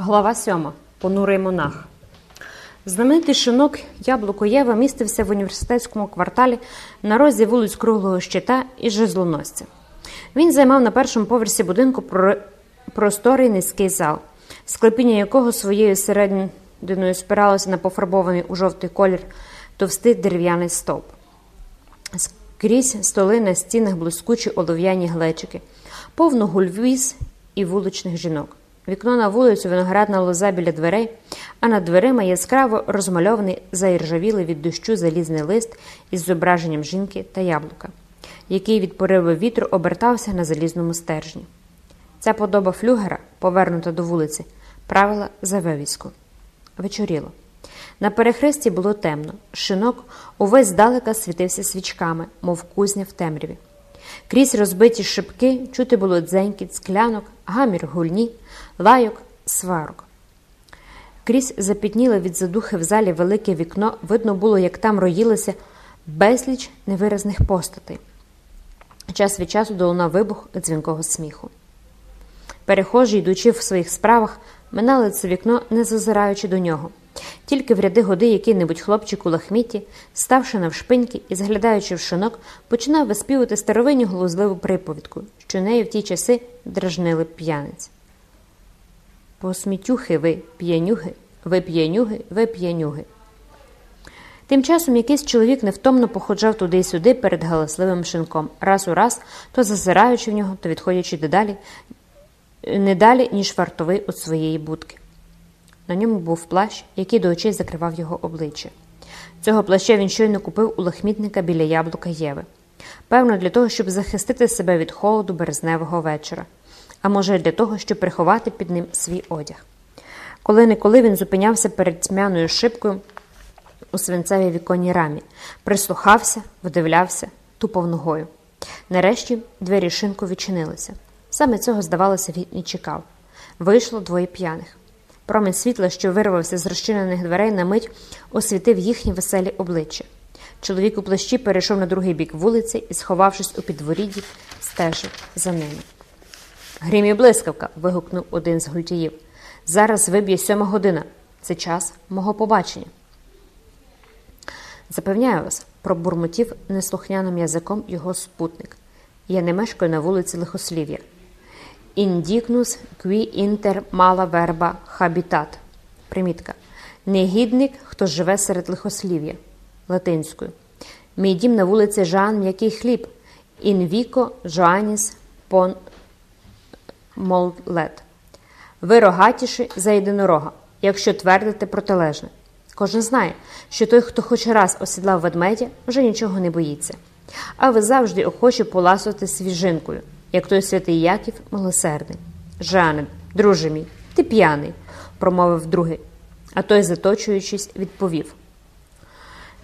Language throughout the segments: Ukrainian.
Глава 7. Понурий монах. Знаменитий шинок Яблуко Єва містився в університетському кварталі на розі вулиць Круглого Щита і Жезлоносця. Він займав на першому поверсі будинку просторий низький зал, склепіння якого своєю серединою спиралося на пофарбований у жовтий колір товстий дерев'яний стовп. Скрізь столи на стінах блискучі олов'яні глечики, повно гульвіз і вуличних жінок. Вікно на вулицю, виноградна лоза біля дверей, а над дверима яскраво розмальований заіржавілий від дощу залізний лист із зображенням жінки та яблука, який від пориву вітру обертався на залізному стержні. Ця подоба флюгера, повернута до вулиці, правила за вивіску. Вечоріло. На перехресті було темно. Шинок увесь здалека світився свічками, мов кузня в темряві. Крізь розбиті шибки чути було дзенькіт склянок, гамір гульні, лайок, сварок. Крізь запітніле від задухи в залі велике вікно видно було, як там роїлося безліч невиразних постатей. Час від часу долунав вибух дзвінкого сміху. Перехожі, йдучи в своїх справах, минали це вікно, не зазираючи до нього. Тільки в ряди годи який-небудь хлопчик у лахміті, ставши навшпиньки і зглядаючи в шинок, починав виспівувати старовинну глузливу приповідку, що нею в ті часи дражнили п'яниць. Посмітюхи ви, п'янюги, ви п'янюги, ви п'янюги. Тим часом якийсь чоловік невтомно походжав туди й сюди перед галасливим шинком, раз у раз, то зазираючи в нього, то відходячи дедалі, не далі, ніж вартовий від своєї будки. На ньому був плащ, який до очей закривав його обличчя. Цього плаща він щойно купив у лахмітника біля яблука Єви. Певно, для того, щоб захистити себе від холоду березневого вечора, а може, й для того, щоб приховати під ним свій одяг. Коли неколи він зупинявся перед тьмяною шибкою у свинцевій віконній рамі, прислухався, вдивлявся, тупав ногою. Нарешті двері шинку відчинилися. Саме цього, здавалося, він і чекав. Вийшло двоє п'яних. Промінь світла, що вирвався з розчинених дверей, на мить освітив їхні веселі обличчя. Чоловік у плащі перейшов на другий бік вулиці і, сховавшись у підворідді, стежив за ними. Грім і блискавка. вигукнув один з гультіїв. Зараз виб'є сьома година. Це час мого побачення. Запевняю вас, пробурмотів неслухняним язиком його спутник. Я не мешкаю на вулиці Лихослів'я. Індікнус кві інтер мала верба хабітат. Примітка. Негідник, хто живе серед лихослів'я. Латинською. Мій дім на вулиці Жан М'який хліб. Інвіко Жоаніс пон моллет. Ви рогатіші за єдинорога, якщо твердите протилежне. Кожен знає, що той, хто хоч раз осідлав ведмедя, вже нічого не боїться. А ви завжди охочі поласувати свіжинкою, як той святий Яків милосердний. Жане, друже мій, ти п'яний, промовив другий, а той, заточуючись, відповів.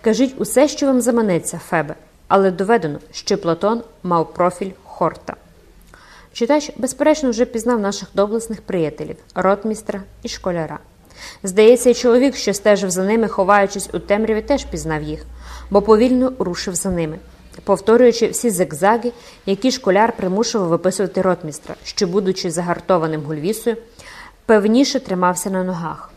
Кажіть усе, що вам заманеться, Фебе, але доведено, що Платон мав профіль хорта. Читач, безперечно, вже пізнав наших доблесних приятелів, ротмістра і школяра. Здається, і чоловік, що стежив за ними, ховаючись у темряві, теж пізнав їх, бо повільно рушив за ними, повторюючи всі зигзаги, які школяр примушував виписувати ротмістра, що, будучи загартованим гульвісою, певніше тримався на ногах.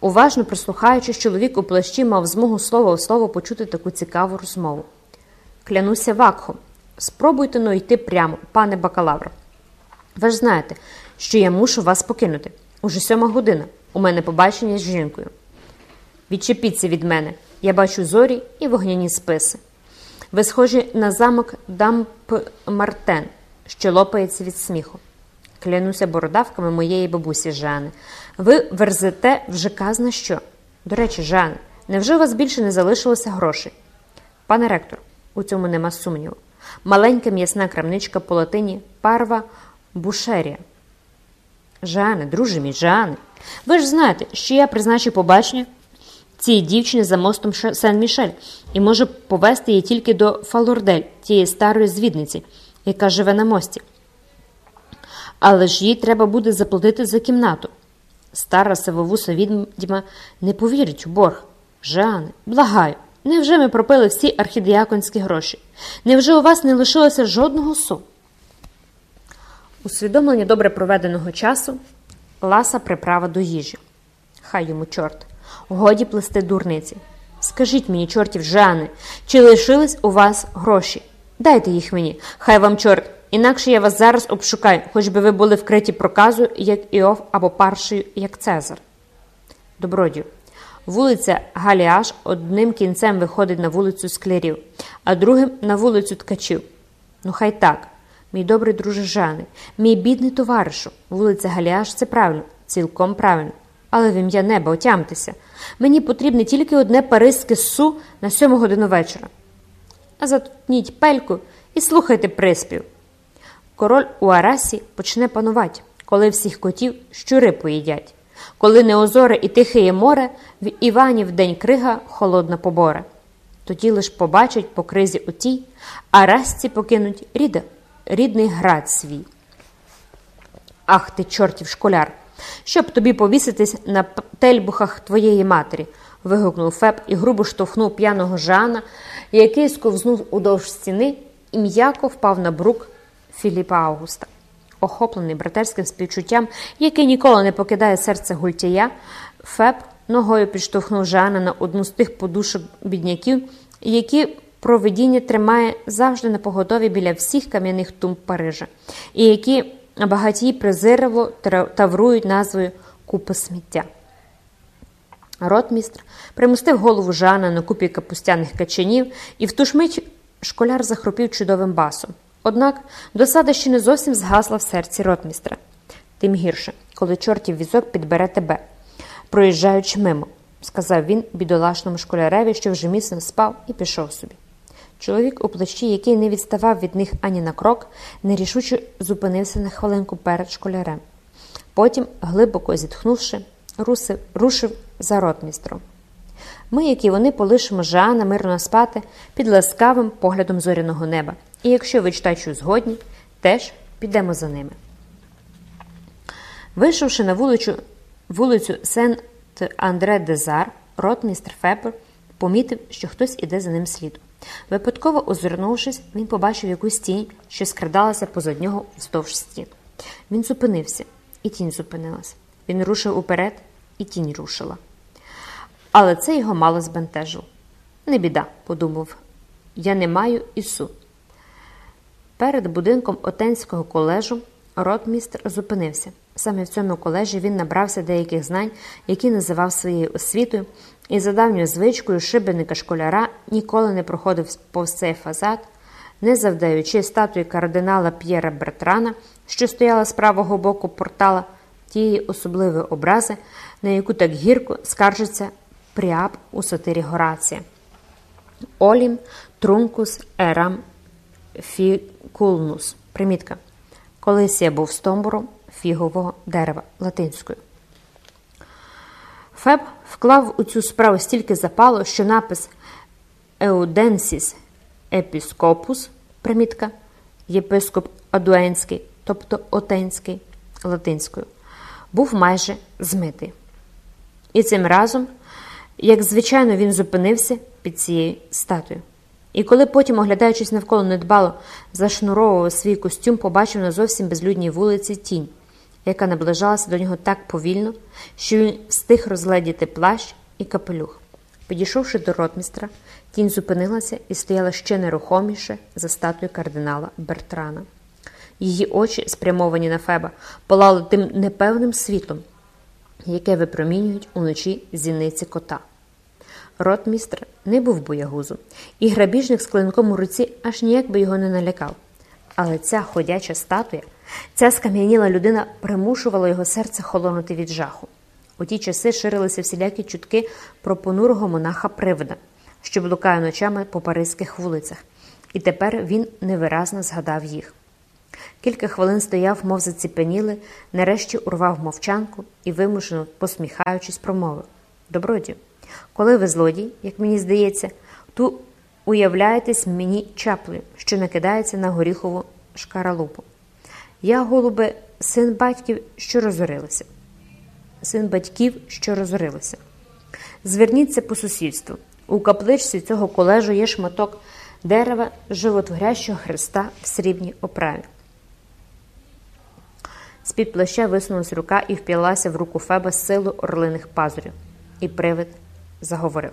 Уважно прислухаючись, чоловік у плащі мав змогу слово в слово почути таку цікаву розмову. Клянуся вакхом. Спробуйте но йти прямо, пане бакалавр. Ви ж знаєте, що я мушу вас покинути. Уже сьома година. У мене побачення з жінкою. Відчепіться від мене. Я бачу зорі і вогняні списи. Ви схожі на замок Дамп Мартен, що лопається від сміху. Клянуся бородавками моєї бабусі Жани. Ви верзете вже казна що. До речі, Жане, невже у вас більше не залишилося грошей? Пане ректор, у цьому нема сумніву. Маленька м'ясна крамничка по латині парва бушерія. Жане, друже мій, Жане, ви ж знаєте, що я призначив побачення цій дівчині за мостом Сен-Мішель і можу повести її тільки до Фалордель, тієї старої звідниці, яка живе на мості. Але ж їй треба буде заплатити за кімнату. Стара сивовуса відьма не повірить у борг. Жане, благаю, невже ми пропили всі архідіаконські гроші? Невже у вас не лишилося жодного су? Усвідомлення добре проведеного часу ласа приправа до їжі. Хай йому чорт. Годі плести дурниці. Скажіть мені, чортів Жани, чи лишились у вас гроші? Дайте їх мені, хай вам чорт, інакше я вас зараз обшукаю, хоч би ви були вкриті проказу, як Іов або паршею, як Цезар. Добродію. Вулиця Галіаш одним кінцем виходить на вулицю Склярів, а другим на вулицю Ткачів. Ну, хай так, мій добрий друже Жани, мій бідний товаришу, вулиця Галіаш це правильно, цілком правильно. Але в ім'я неба отямтеся. Мені потрібне тільки одне паризьке су на сьому годину вечора. А затутніть пельку і слухайте приспів. Король у Арасі почне панувати, коли всіх котів щури поїдять, коли неозоре і тихеє море, в Іванів день крига холодна побора. Тоді лиш побачать по кризі отій, а расці покинуть ріда, рідний град свій. Ах ти, чортів школяр! Щоб тобі повіситись на тельбухах твоєї матері, вигукнув Феб і грубо штовхнув п'яного Жана, який сковзнув удовж стіни і м'яко впав на брук Філіпа Августа. Охоплений братерським співчуттям, який ніколи не покидає серце гультія, Феб ногою підштовхнув Жана на одну з тих подушок бідняків, які провидіння тримає завжди на поготові біля всіх кам'яних тумб Парижа, і які багатії презирливо таврують назвою купи сміття. Ротмістр примустив голову Жана на купі капустяних качанів, і в ту ж мить школяр захропів чудовим басом. Однак досада ще не зовсім згасла в серці ротмістра. Тим гірше, коли чортів візок підбере тебе, проїжджаючи мимо, сказав він бідолашному школяреві, що вже міцно спав, і пішов собі. Чоловік у плащі, який не відставав від них ані на крок, нерішуче зупинився на хвилинку перед школярем. Потім, глибоко зітхнувши, русив, рушив за ротмістром. Ми, як і вони, полишимо Жана мирно спати під ласкавим поглядом зоряного неба, і якщо ви читачу згодні, теж підемо за ними. Вийшовши на вулицю, вулицю Сент-Андре-Дезар, ротмістр Фепер помітив, що хтось іде за ним слідом. Випадково озирнувшись, він побачив якусь тінь, що скрадалася позад нього вздовж стін. Він зупинився, і тінь зупинилась. Він рушив уперед, і тінь рушила. Але це його мало збентежило. Не біда, подумав, я не маю ісу. Перед будинком Отенського колежу ротмістр зупинився. Саме в цьому колежі він набрався деяких знань, які називав своєю освітою, і за давньою звичкою шибеника школяра ніколи не проходив повз цей фасад, не завдаючи статуї кардинала П'єра Бертрана, що стояла з правого боку портала, тієї особливої образи, на яку так гірко скаржиться Пріап у сатирі Горація. Олім трункус ерам фікулнус. Примітка. Колись я був стомбуром фігового дерева латинською. Феб вклав у цю справу стільки запалу, що напис Еуденсіс Епіскопус, примітка, єпископ Адуенський, тобто Отенський латинською, був майже змитий. І цим разом, як звичайно, він зупинився під цією статуєю. І коли потім, оглядаючись навколо недбало, зашнуровував свій костюм, побачив на зовсім безлюдній вулиці тінь, яка наближалася до нього так повільно, що він встиг розгледіти плащ і капелюх. Підійшовши до ротмістра, тінь зупинилася і стояла ще нерухоміше за статуєю кардинала Бертрана. Її очі, спрямовані на Феба, палали тим непевним світлом, яке випромінюють уночі зіниці кота. Ротмістр не був боягузом, і грабіжник з клинком у руці аж ніяк би його не налякав. Але ця ходяча статуя, ця скам'яніла людина примушувала його серце холонути від жаху. У ті часи ширилися всілякі чутки про понурого монаха Привида, що блукає ночами по паризьких вулицях, і тепер він невиразно згадав їх. Кілька хвилин стояв, мов заціпенілий, нарешті урвав мовчанку і, вимушено посміхаючись, промовив Добродію, коли ви злодій, як мені здається, то уявляєтесь мені чаплею, що накидається на горіхову шкаралупу. Я, голубе, син батьків, що розорилися. Син батьків, що розорилися. Зверніться по сусідству. У капличці цього колежу є шматок дерева животворящого Христа в срібній оправі. З-під плаща висунулась рука і вп'ялася в руку Феба з силу орлиних пазурів. І привид заговорив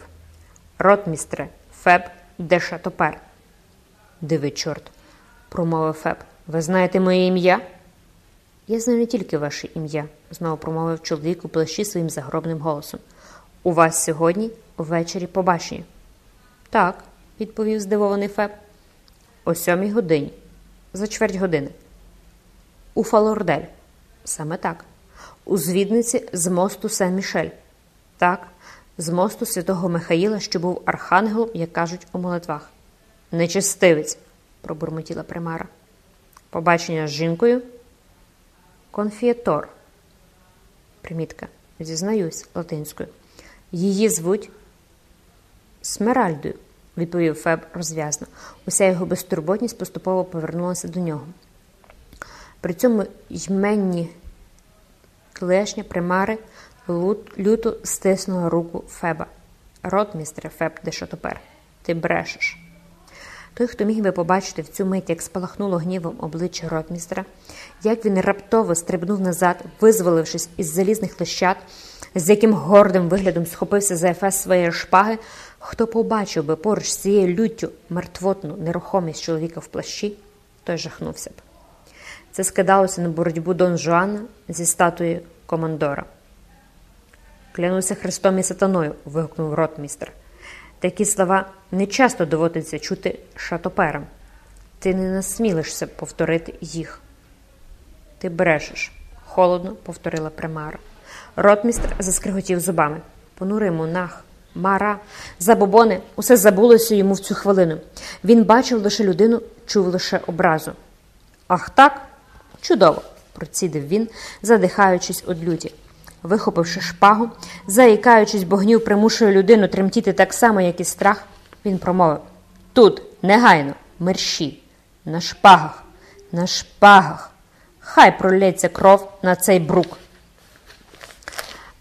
Ротмістре, Феб, де шатопер? Диви, чорт, промовив Феб. Ви знаєте моє ім'я? Я знаю не тільки ваше ім'я, знову промовив чоловік у плащі своїм загробним голосом. У вас сьогодні ввечері побачення. Так, відповів здивований Феб. О сьомій годині, за чверть години. У Фалордель. Саме так. У звідниці з мосту Сен-Мішель. Так, з мосту святого Михаїла, що був архангелом, як кажуть у молитвах. Нечистивець, пробурмотіла примара. Побачення з жінкою. Конфієтор. Примітка. Зізнаюсь латинською. Її звуть Смеральдою, відповів Феб розв'язно. Уся його безтурботність поступово повернулася до нього. При цьому йменні клешня примари люто стиснула руку Феба. Рот, містере Феб, де що тепер? Ти брешеш. Той, хто міг би побачити в цю мить, як спалахнуло гнівом обличчя ротмістра, як він раптово стрибнув назад, визволившись із залізних лищат, з яким гордим виглядом схопився за ефес своєї шпаги, хто побачив би поруч з цією люттю мертвотну нерухомість чоловіка в плащі, той жахнувся б. Це скидалося на боротьбу Дон Жуана зі статуєю командора. Клянуся Христом і сатаною. вигукнув ротмістер. Такі слова не часто доводиться чути шатоперам. Ти не насмілишся повторити їх. Ти брешеш, холодно повторила примара. Ротмістр заскриготів зубами. Понурий монах, мара, забобони, усе забулося йому в цю хвилину. Він бачив лише людину, чув лише образу. Ах так? Чудово, процідив він, задихаючись од люті. Вихопивши шпагу, заїкаючись, бо гнів примушує людину тремтіти так само, як і страх, він промовив Тут, негайно, мерщі, на шпагах, на шпагах. Хай пролється кров на цей брук.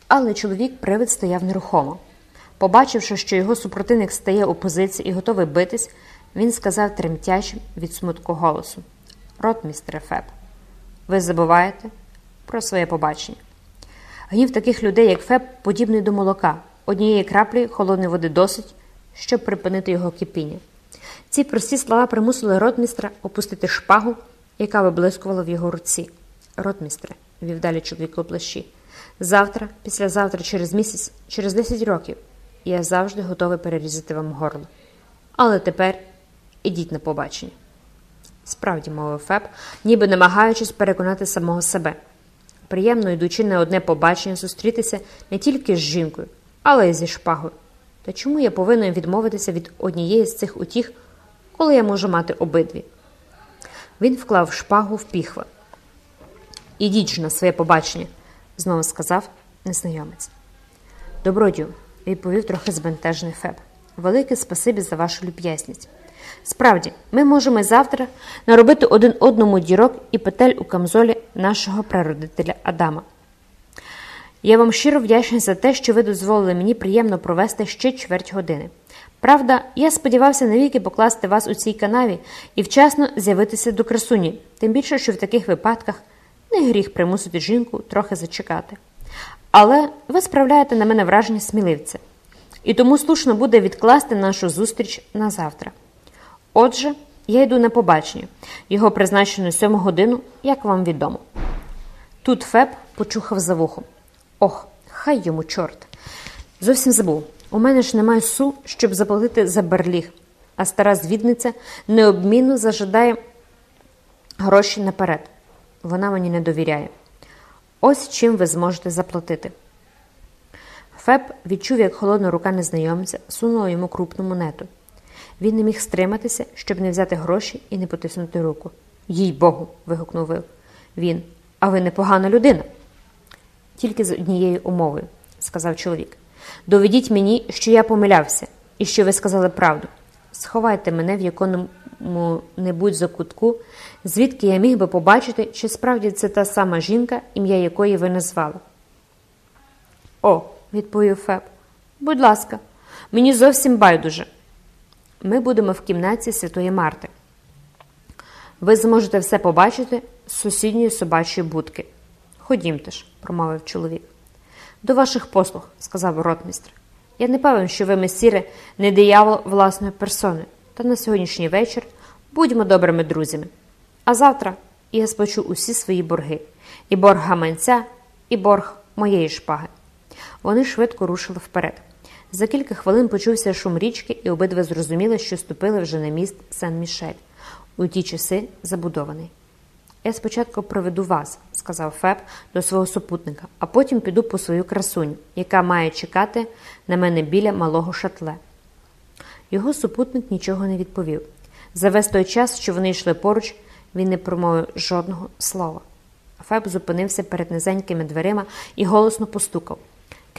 Але чоловік привид стояв нерухомо. Побачивши, що його супротивник стає у позиції і готовий битись, він сказав тремтячим від смутку голосу Рот, містере Феб, ви забуваєте про своє побачення. Гнів таких людей, як Феб, подібний до молока. Однієї краплі холодної води досить, щоб припинити його кипіння. Ці прості слова примусили ротмістра опустити шпагу, яка виблискувала в його руці. Ротмістре, вів далі чоловік у плащі. Завтра, післязавтра, через місяць, через 10 років я завжди готовий перерізати вам горло. Але тепер ідіть на побачення. Справді, мовив Феб, ніби намагаючись переконати самого себе. Приємно йдучи на одне побачення, зустрітися не тільки з жінкою, але й зі шпагою. Та чому я повинен відмовитися від однієї з цих утіх, коли я можу мати обидві? Він вклав шпагу в піхви. Ідіть ж на своє побачення, знову сказав незнайомець. Добродію, відповів трохи збентежений Феб. Велике спасибі за вашу люб'язність. Справді, ми можемо завтра наробити один одному дірок і петель у камзолі нашого прародителя Адама. Я вам щиро вдячний за те, що ви дозволили мені приємно провести ще чверть години. Правда, я сподівався навіки покласти вас у цій канаві і вчасно з'явитися до красуні, тим більше, що в таких випадках не гріх примусити жінку трохи зачекати. Але ви справляєте на мене враження сміливця, і тому слушно буде відкласти нашу зустріч на завтра. Отже, я йду на побачення, його призначено сьому годину, як вам відомо. Тут Феб почухав за вухом. Ох, хай йому чорт. Зовсім забув. У мене ж немає су, щоб заплатити за берліг, а стара звідниця необмінно зажадає гроші наперед. Вона мені не довіряє. Ось чим ви зможете заплатити. Феб відчув, як холодна рука незнайомця сунула йому крупну монету. Він не міг стриматися, щоб не взяти гроші і не потиснути руку. Їй Богу. вигукнув він. А ви непогана людина. Тільки з однією умовою, сказав чоловік. Доведіть мені, що я помилявся, і що ви сказали правду. Сховайте мене в якому-небудь закутку, звідки я міг би побачити, чи справді це та сама жінка, ім'я якої ви назвали. О, відповів Феб. Будь ласка, мені зовсім байдуже. Ми будемо в кімнаті Святої Марти. Ви зможете все побачити з сусідньої собачої будки. Ходімте ж, промовив чоловік. До ваших послуг, сказав ротмістр. Я не певен, що ви, месіре, не диявол власної персони, та на сьогоднішній вечір будьмо добрими друзями. А завтра я сплачу усі свої борги і борг гаманця, і борг моєї шпаги. Вони швидко рушили вперед. За кілька хвилин почувся шум річки, і обидва зрозуміли, що ступили вже на міст Сен-Мішель, у ті часи забудований. Я спочатку проведу вас, сказав Феб до свого супутника, а потім піду по свою красуню, яка має чекати на мене біля малого шатле. Його супутник нічого не відповів. За весь той час, що вони йшли поруч, він не промовив жодного слова. Феб зупинився перед низенькими дверима і голосно постукав.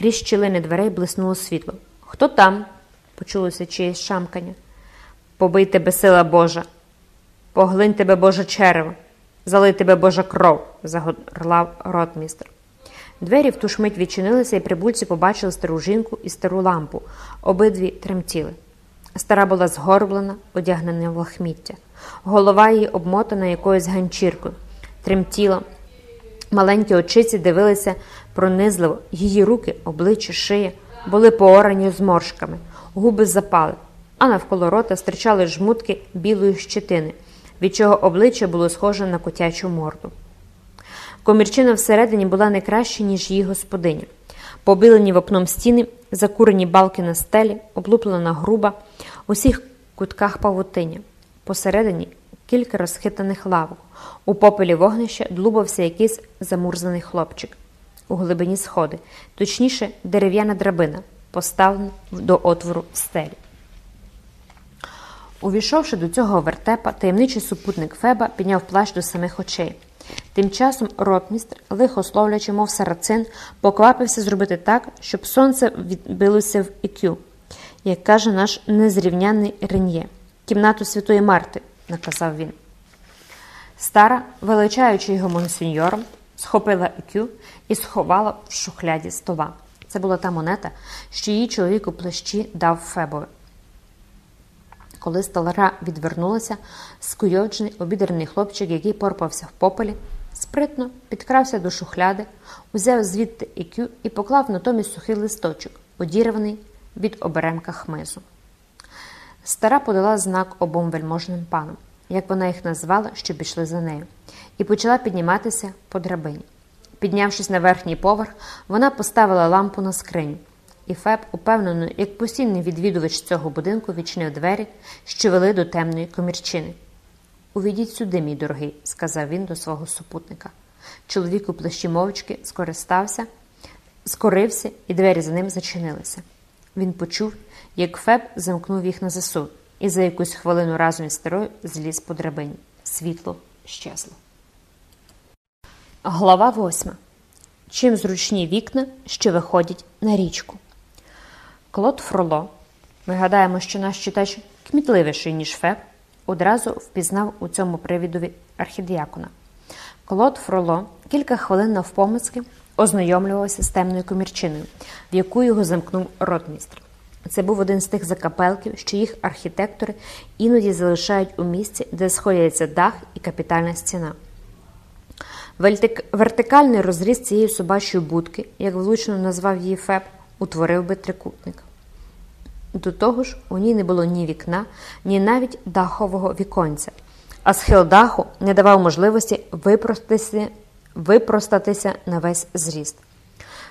Крізь щілини дверей блиснуло світло. Хто там? почулося чиєсь шамкання. Побий тебе сила Божа, поглинь тебе Боже черево, залий тебе Божа кров, загорлав ротмістр. Двері в ту ж мить відчинилися, і прибульці побачили стару жінку і стару лампу. Обидві тремтіли. Стара була згорблена, одягнена в лахміття. Голова її обмотана якоюсь ганчіркою. Тремтіла. Маленькі очиці дивилися пронизливо, її руки, обличчя, шия були поорані зморшками, губи запали, а навколо рота стирчали жмутки білої щетини, від чого обличчя було схоже на котячу морду. Комірчина всередині була не краще, ніж її господиня. Побілені вапном стіни, закурені балки на стелі, облуплена груба, у всіх кутках павутиня. Посередині кілька розхитаних лавок. У попелі вогнища длубався якийсь замурзаний хлопчик. У глибині сходи, точніше, дерев'яна драбина, поставлена до отвору в стелі. Увійшовши до цього вертепа, таємничий супутник Феба підняв плащ до самих очей. Тим часом ротмістр, лихо словлячи, мов сарацин, поквапився зробити так, щоб сонце відбилося в ікю, як каже наш незрівняний Рен'є. Кімнату Святої Марти, наказав він. Стара, величаючи його монсеньором, схопила ікю і сховала в шухляді стола. Це була та монета, що її чоловік у плащі дав Фебові. Коли столара відвернулася, скуйоджений обідерний хлопчик, який порпався в попелі, спритно підкрався до шухляди, узяв звідти ікю і поклав натомість сухий листочок, одірваний від оберемка хмизу. Стара подала знак обом вельможним панам, як вона їх назвала, щоб пішли за нею, і почала підніматися по драбині. Піднявшись на верхній поверх, вона поставила лампу на скриню. І Феб, упевнено, як постійний відвідувач цього будинку, відчинив двері, що вели до темної комірчини. Увійдіть сюди, мій дорогий, сказав він до свого супутника. Чоловік у плащі мовчки скористався, скорився, і двері за ним зачинилися. Він почув, як Феб замкнув їх на засуд, і за якусь хвилину разом із старою зліз по драбині. Світло щезло. Глава восьма. Чим зручні вікна, що виходять на річку. Клод Фроло, ми гадаємо, що наш читач кмітливіший, ніж Феб, одразу впізнав у цьому привідові архідіакона. Клод Фроло кілька хвилин навпомацьки ознайомлювався з темною комірчиною, в яку його замкнув ротмістр. Це був один з тих закапелків, що їх архітектори іноді залишають у місці, де сходяться дах і капітальна стіна. Вертикальний розріз цієї собачої будки, як влучно назвав її Феб, утворив би трикутник. До того ж, у ній не було ні вікна, ні навіть дахового віконця, а схил даху не давав можливості випростатися, випростатися на весь зріст.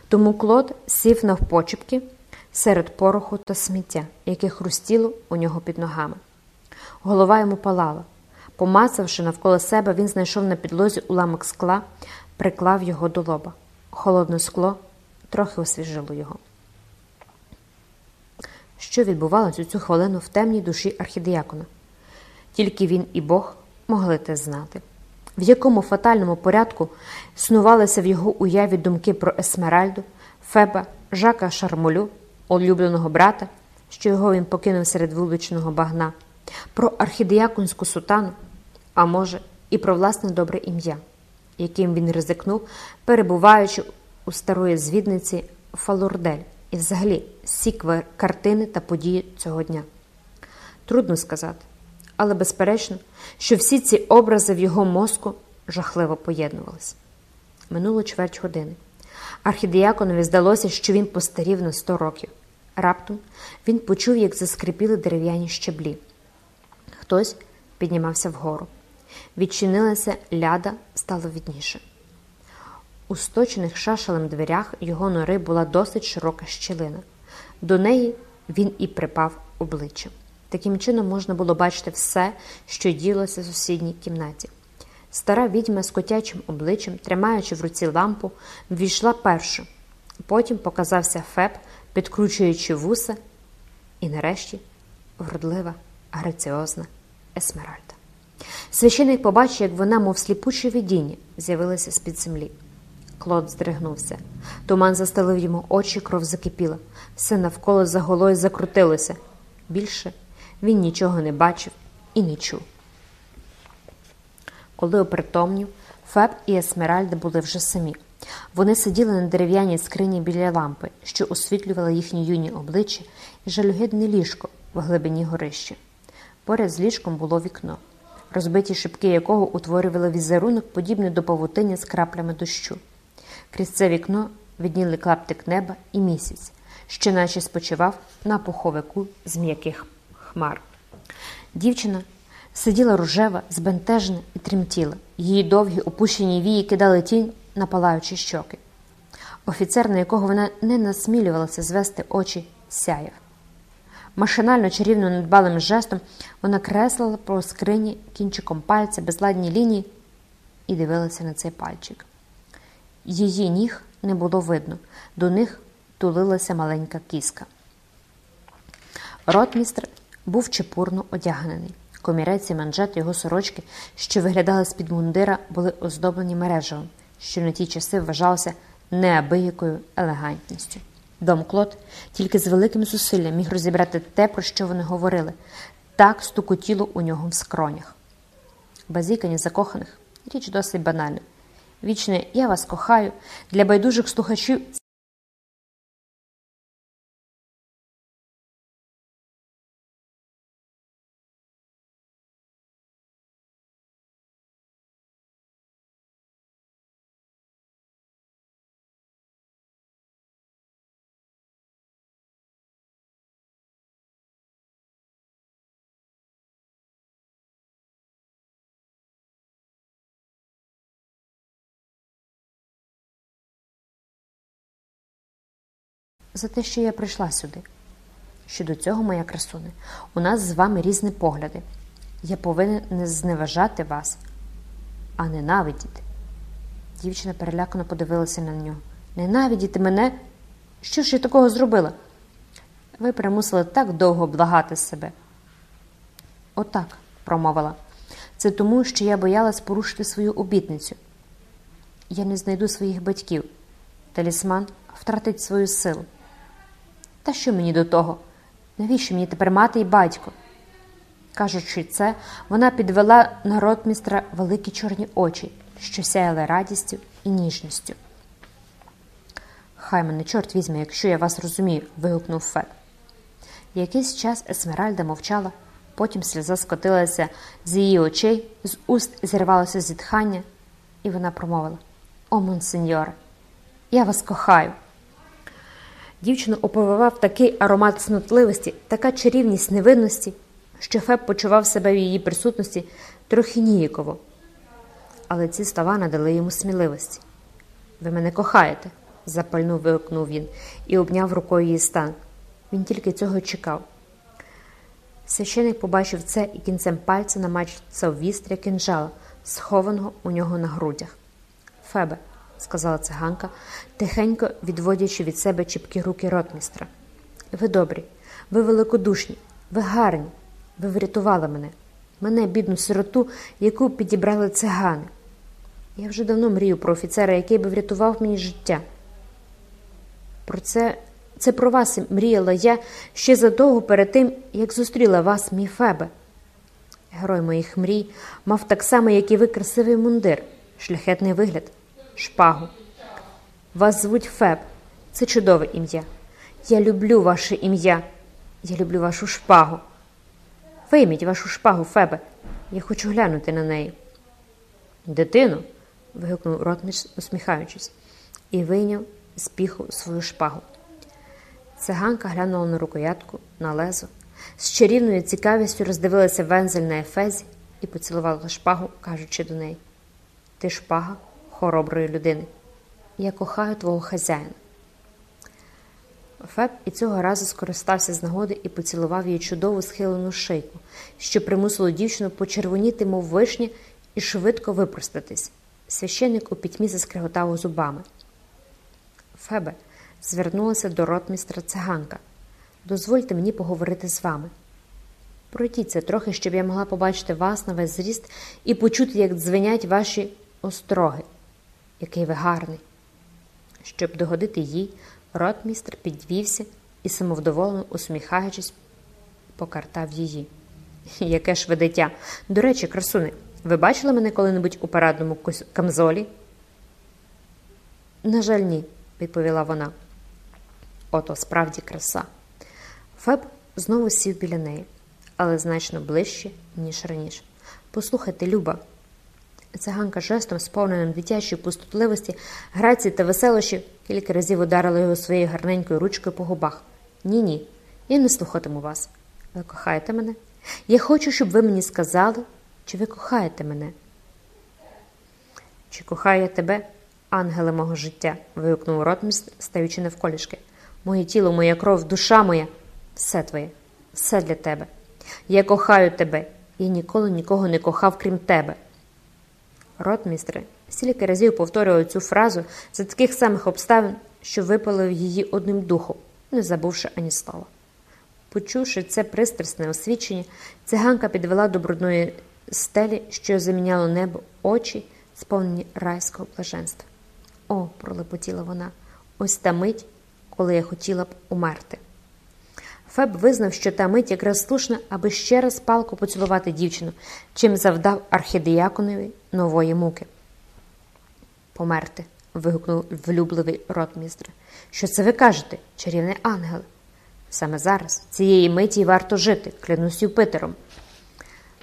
Тому Клод сів навпочіпки серед пороху та сміття, яке хрустіло у нього під ногами. Голова йому палала. Помацавши навколо себе, він знайшов на підлозі уламок скла, приклав його до лоба. Холодне скло трохи освіжило його. Що відбувалося у цю хвилину в темній душі архідіакона? Тільки він і Бог могли те знати. В якому фатальному порядку снувалися в його уяві думки про Есмеральду, Феба, Жака Шармолю, улюбленого брата, що його він покинув серед вуличного багна, про архідіаконську сутану, а може, і про власне добре ім'я, яким він ризикнув, перебуваючи у старої звідниці Фалурдель і взагалі всі картини та події цього дня. Трудно сказати, але безперечно, що всі ці образи в його мозку жахливо поєднувалися. Минуло чверть години. Архідіаконові здалося, що він постарів на сто років. Раптом він почув, як заскрипіли дерев'яні щеблі. Хтось піднімався вгору. Відчинилася ляда, стало відніше. У сточених шашалем дверях його нори була досить широка щілина. До неї він і припав обличчям. Таким чином можна було бачити все, що ділося в сусідній кімнаті. Стара відьма з котячим обличчям, тримаючи в руці лампу, ввійшла першу. Потім показався Феб, підкручуючи вуса, і нарешті вродлива, граціозна Есмеральда. Священик побачив, як вона, мов сліпуче видіння, з'явилася з-під землі. Клод здригнувся. Туман застелив йому очі, кров закипіла. Все навколо заголо закрутилося. Більше він нічого не бачив і не чув. Коли опритомнів, Феб і Есмеральда були вже самі. Вони сиділи на дерев'яній скрині біля лампи, що освітлювала їхні юні обличчя і жалюгідне ліжко в глибині горища. Поряд з ліжком було вікно, розбиті шибки якого утворювали візерунок, подібний до павутиння з краплями дощу. Крізь це вікно відніли клаптик неба і місяць, що наче спочивав на пуховику з м'яких хмар. Дівчина сиділа рожева, збентежена і тремтіла. Її довгі опущені вії кидали тінь на палаючі щоки. Офіцер, на якого вона не насмілювалася звести очі, сяяв. Машинально чарівно недбалим жестом вона креслила по скрині кінчиком пальця безладні лінії і дивилася на цей пальчик. Її ніг не було видно, до них тулилася маленька кіска. Ротмістр був чепурно одягнений. Комірець і манжет його сорочки, що виглядали з-під мундира, були оздоблені мережевим, що на ті часи вважалося неабиякою елегантністю. Дом Клод тільки з великим зусиллям міг розібрати те, про що вони говорили, так стукотіло у нього в скронях. Базікані закоханих річ досить банальна. Вічне я вас кохаю для байдужих слухачів. За те, що я прийшла сюди. Щодо цього, моя красуне, у нас з вами різні погляди. Я повинен не зневажати вас, а ненавидіти. Дівчина перелякано подивилася на нього. Ненавидіти мене? Що ж я такого зробила? Ви примусили так довго благати себе. Отак, промовила. Це тому, що я боялась порушити свою обітницю. Я не знайду своїх батьків. Талісман втратить свою силу. Та що мені до того? Навіщо мені тепер мати і батько? Кажучи це, вона підвела на ротмістра великі чорні очі, що сяяли радістю і ніжністю. Хай мене, чорт візьме, якщо я вас розумію, вигукнув Фед. Якийсь час Есмеральда мовчала, потім сльоза скотилася з її очей, з уст зірвалося зітхання, і вона промовила: О, монсеньоре, я вас кохаю. Дівчину оповивав такий аромат снотливості, така чарівність невинності, що Феб почував себе в її присутності трохи ніяково. Але ці слова надали йому сміливості. Ви мене кохаєте, запальну вигукнув він і обняв рукою її стан. Він тільки цього чекав. Священик побачив це і кінцем пальця намачився вістря кинжала, схованого у нього на грудях. Фебе, сказала циганка, тихенько відводячи від себе чіпкі руки ротмістра. Ви добрі, ви великодушні, ви гарні, ви врятували мене, мене, бідну сироту, яку підібрали цигани. Я вже давно мрію про офіцера, який би врятував мені життя. Про це це про вас мріяла я ще задовго перед тим, як зустріла вас, мій Фебе. Герой моїх мрій мав так само, як і ви, красивий мундир, шляхетний вигляд, шпагу. Вас звуть Феб, це чудове ім'я. Я люблю ваше ім'я. Я люблю вашу шпагу. Вийміть вашу шпагу, Фебе. Я хочу глянути на неї. Дитину, вигукнув Ротміс, усміхаючись, і вийняв з піху свою шпагу. Циганка глянула на рукоятку, на лезо, з чарівною цікавістю роздивилася вензель на ефезі і поцілувала шпагу, кажучи до неї: Ти шпага хороброї людини. Я кохаю твого хазяїна. Феб і цього разу скористався з нагоди і поцілував її чудову схилену шийку, що примусило дівчину почервоніти, мов вишня, і швидко випростатись. Священник у пітьмі заскриготав зубами. Фебе звернулася до ротмістра циганка. Дозвольте мені поговорити з вами. Пройдіться трохи, щоб я могла побачити вас на весь зріст і почути, як дзвенять ваші остроги. Який ви гарний. Щоб догодити їй, ротмістр підвівся і, самовдоволено усміхаючись, покартав її. Яке ж ви дитя! До речі, красуни, ви бачили мене коли-небудь у парадному камзолі? На жаль, ні, відповіла вона. Ото справді краса. Феб знову сів біля неї, але значно ближче, ніж раніше. Послухайте, Люба. Циганка жестом, сповненим дитячої пустотливості, грації та веселощі, кілька разів ударила його своєю гарненькою ручкою по губах. Ні, ні, я не слухатиму вас. Ви кохаєте мене? Я хочу, щоб ви мені сказали, чи ви кохаєте мене? Чи кохаю я тебе, ангеле мого життя? вигукнув Ротміс, стаючи навколішки. Моє тіло, моя кров, душа моя, все твоє, все для тебе. Я кохаю тебе, я ніколи нікого не кохав, крім тебе. Ротмістре стільки разів повторював цю фразу за таких самих обставин, що випалив її одним духом, не забувши ані слова. Почувши це пристрасне освічення, циганка підвела до брудної стелі, що заміняло небо, очі, сповнені райського блаженства. О, пролепотіла вона, ось та мить, коли я хотіла б умерти. Феб визнав, що та мить якраз слушна, аби ще раз палко поцілувати дівчину, чим завдав архідіяконові нової муки. Померти. вигукнув влюбливий ротмістр. Що це ви кажете, чарівний ангел? Саме зараз, цієї миті варто жити, клянусь Юпитером.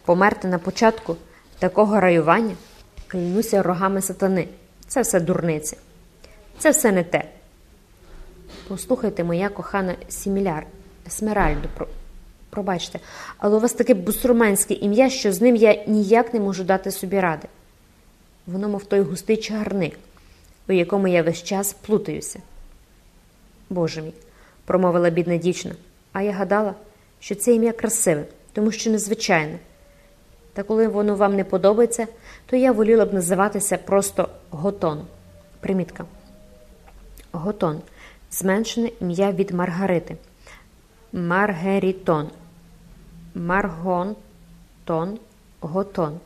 Померти на початку такого раювання, клянуся рогами сатани. Це все дурниці. Це все не те. Послухайте, моя кохана Сіміляр, Есмеральдо, про... пробачте, але у вас таке бусурманське ім'я, що з ним я ніяк не можу дати собі ради. Воно, мов той густий чагарник, у якому я весь час плутаюся. Боже мій, промовила бідна дівчина, а я гадала, що це ім'я красиве, тому що незвичайне. Та коли воно вам не подобається, то я воліла б називатися просто Готон. Примітка. Готон зменшене ім'я від Маргарити. Маргерітон. Маргонтон. Готон.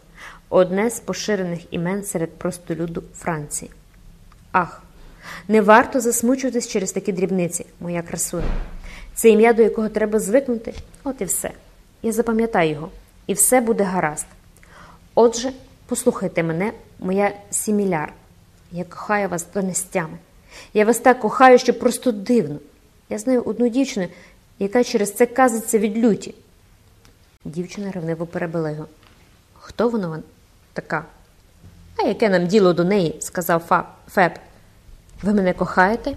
Одне з поширених імен серед простолюду Франції. Ах, не варто засмучуватись через такі дрібниці, моя красуня. Це ім'я, до якого треба звикнути, от і все. Я запам'ятаю його, і все буде гаразд. Отже, послухайте мене, моя сіміляр. Я кохаю вас до нестями. Я вас так кохаю, що просто дивно. Я знаю одну дівчину, яка через це казиться від люті. Дівчина ревниво перебила його. Хто вона така? А яке нам діло до неї? сказав Феб. Ви мене кохаєте?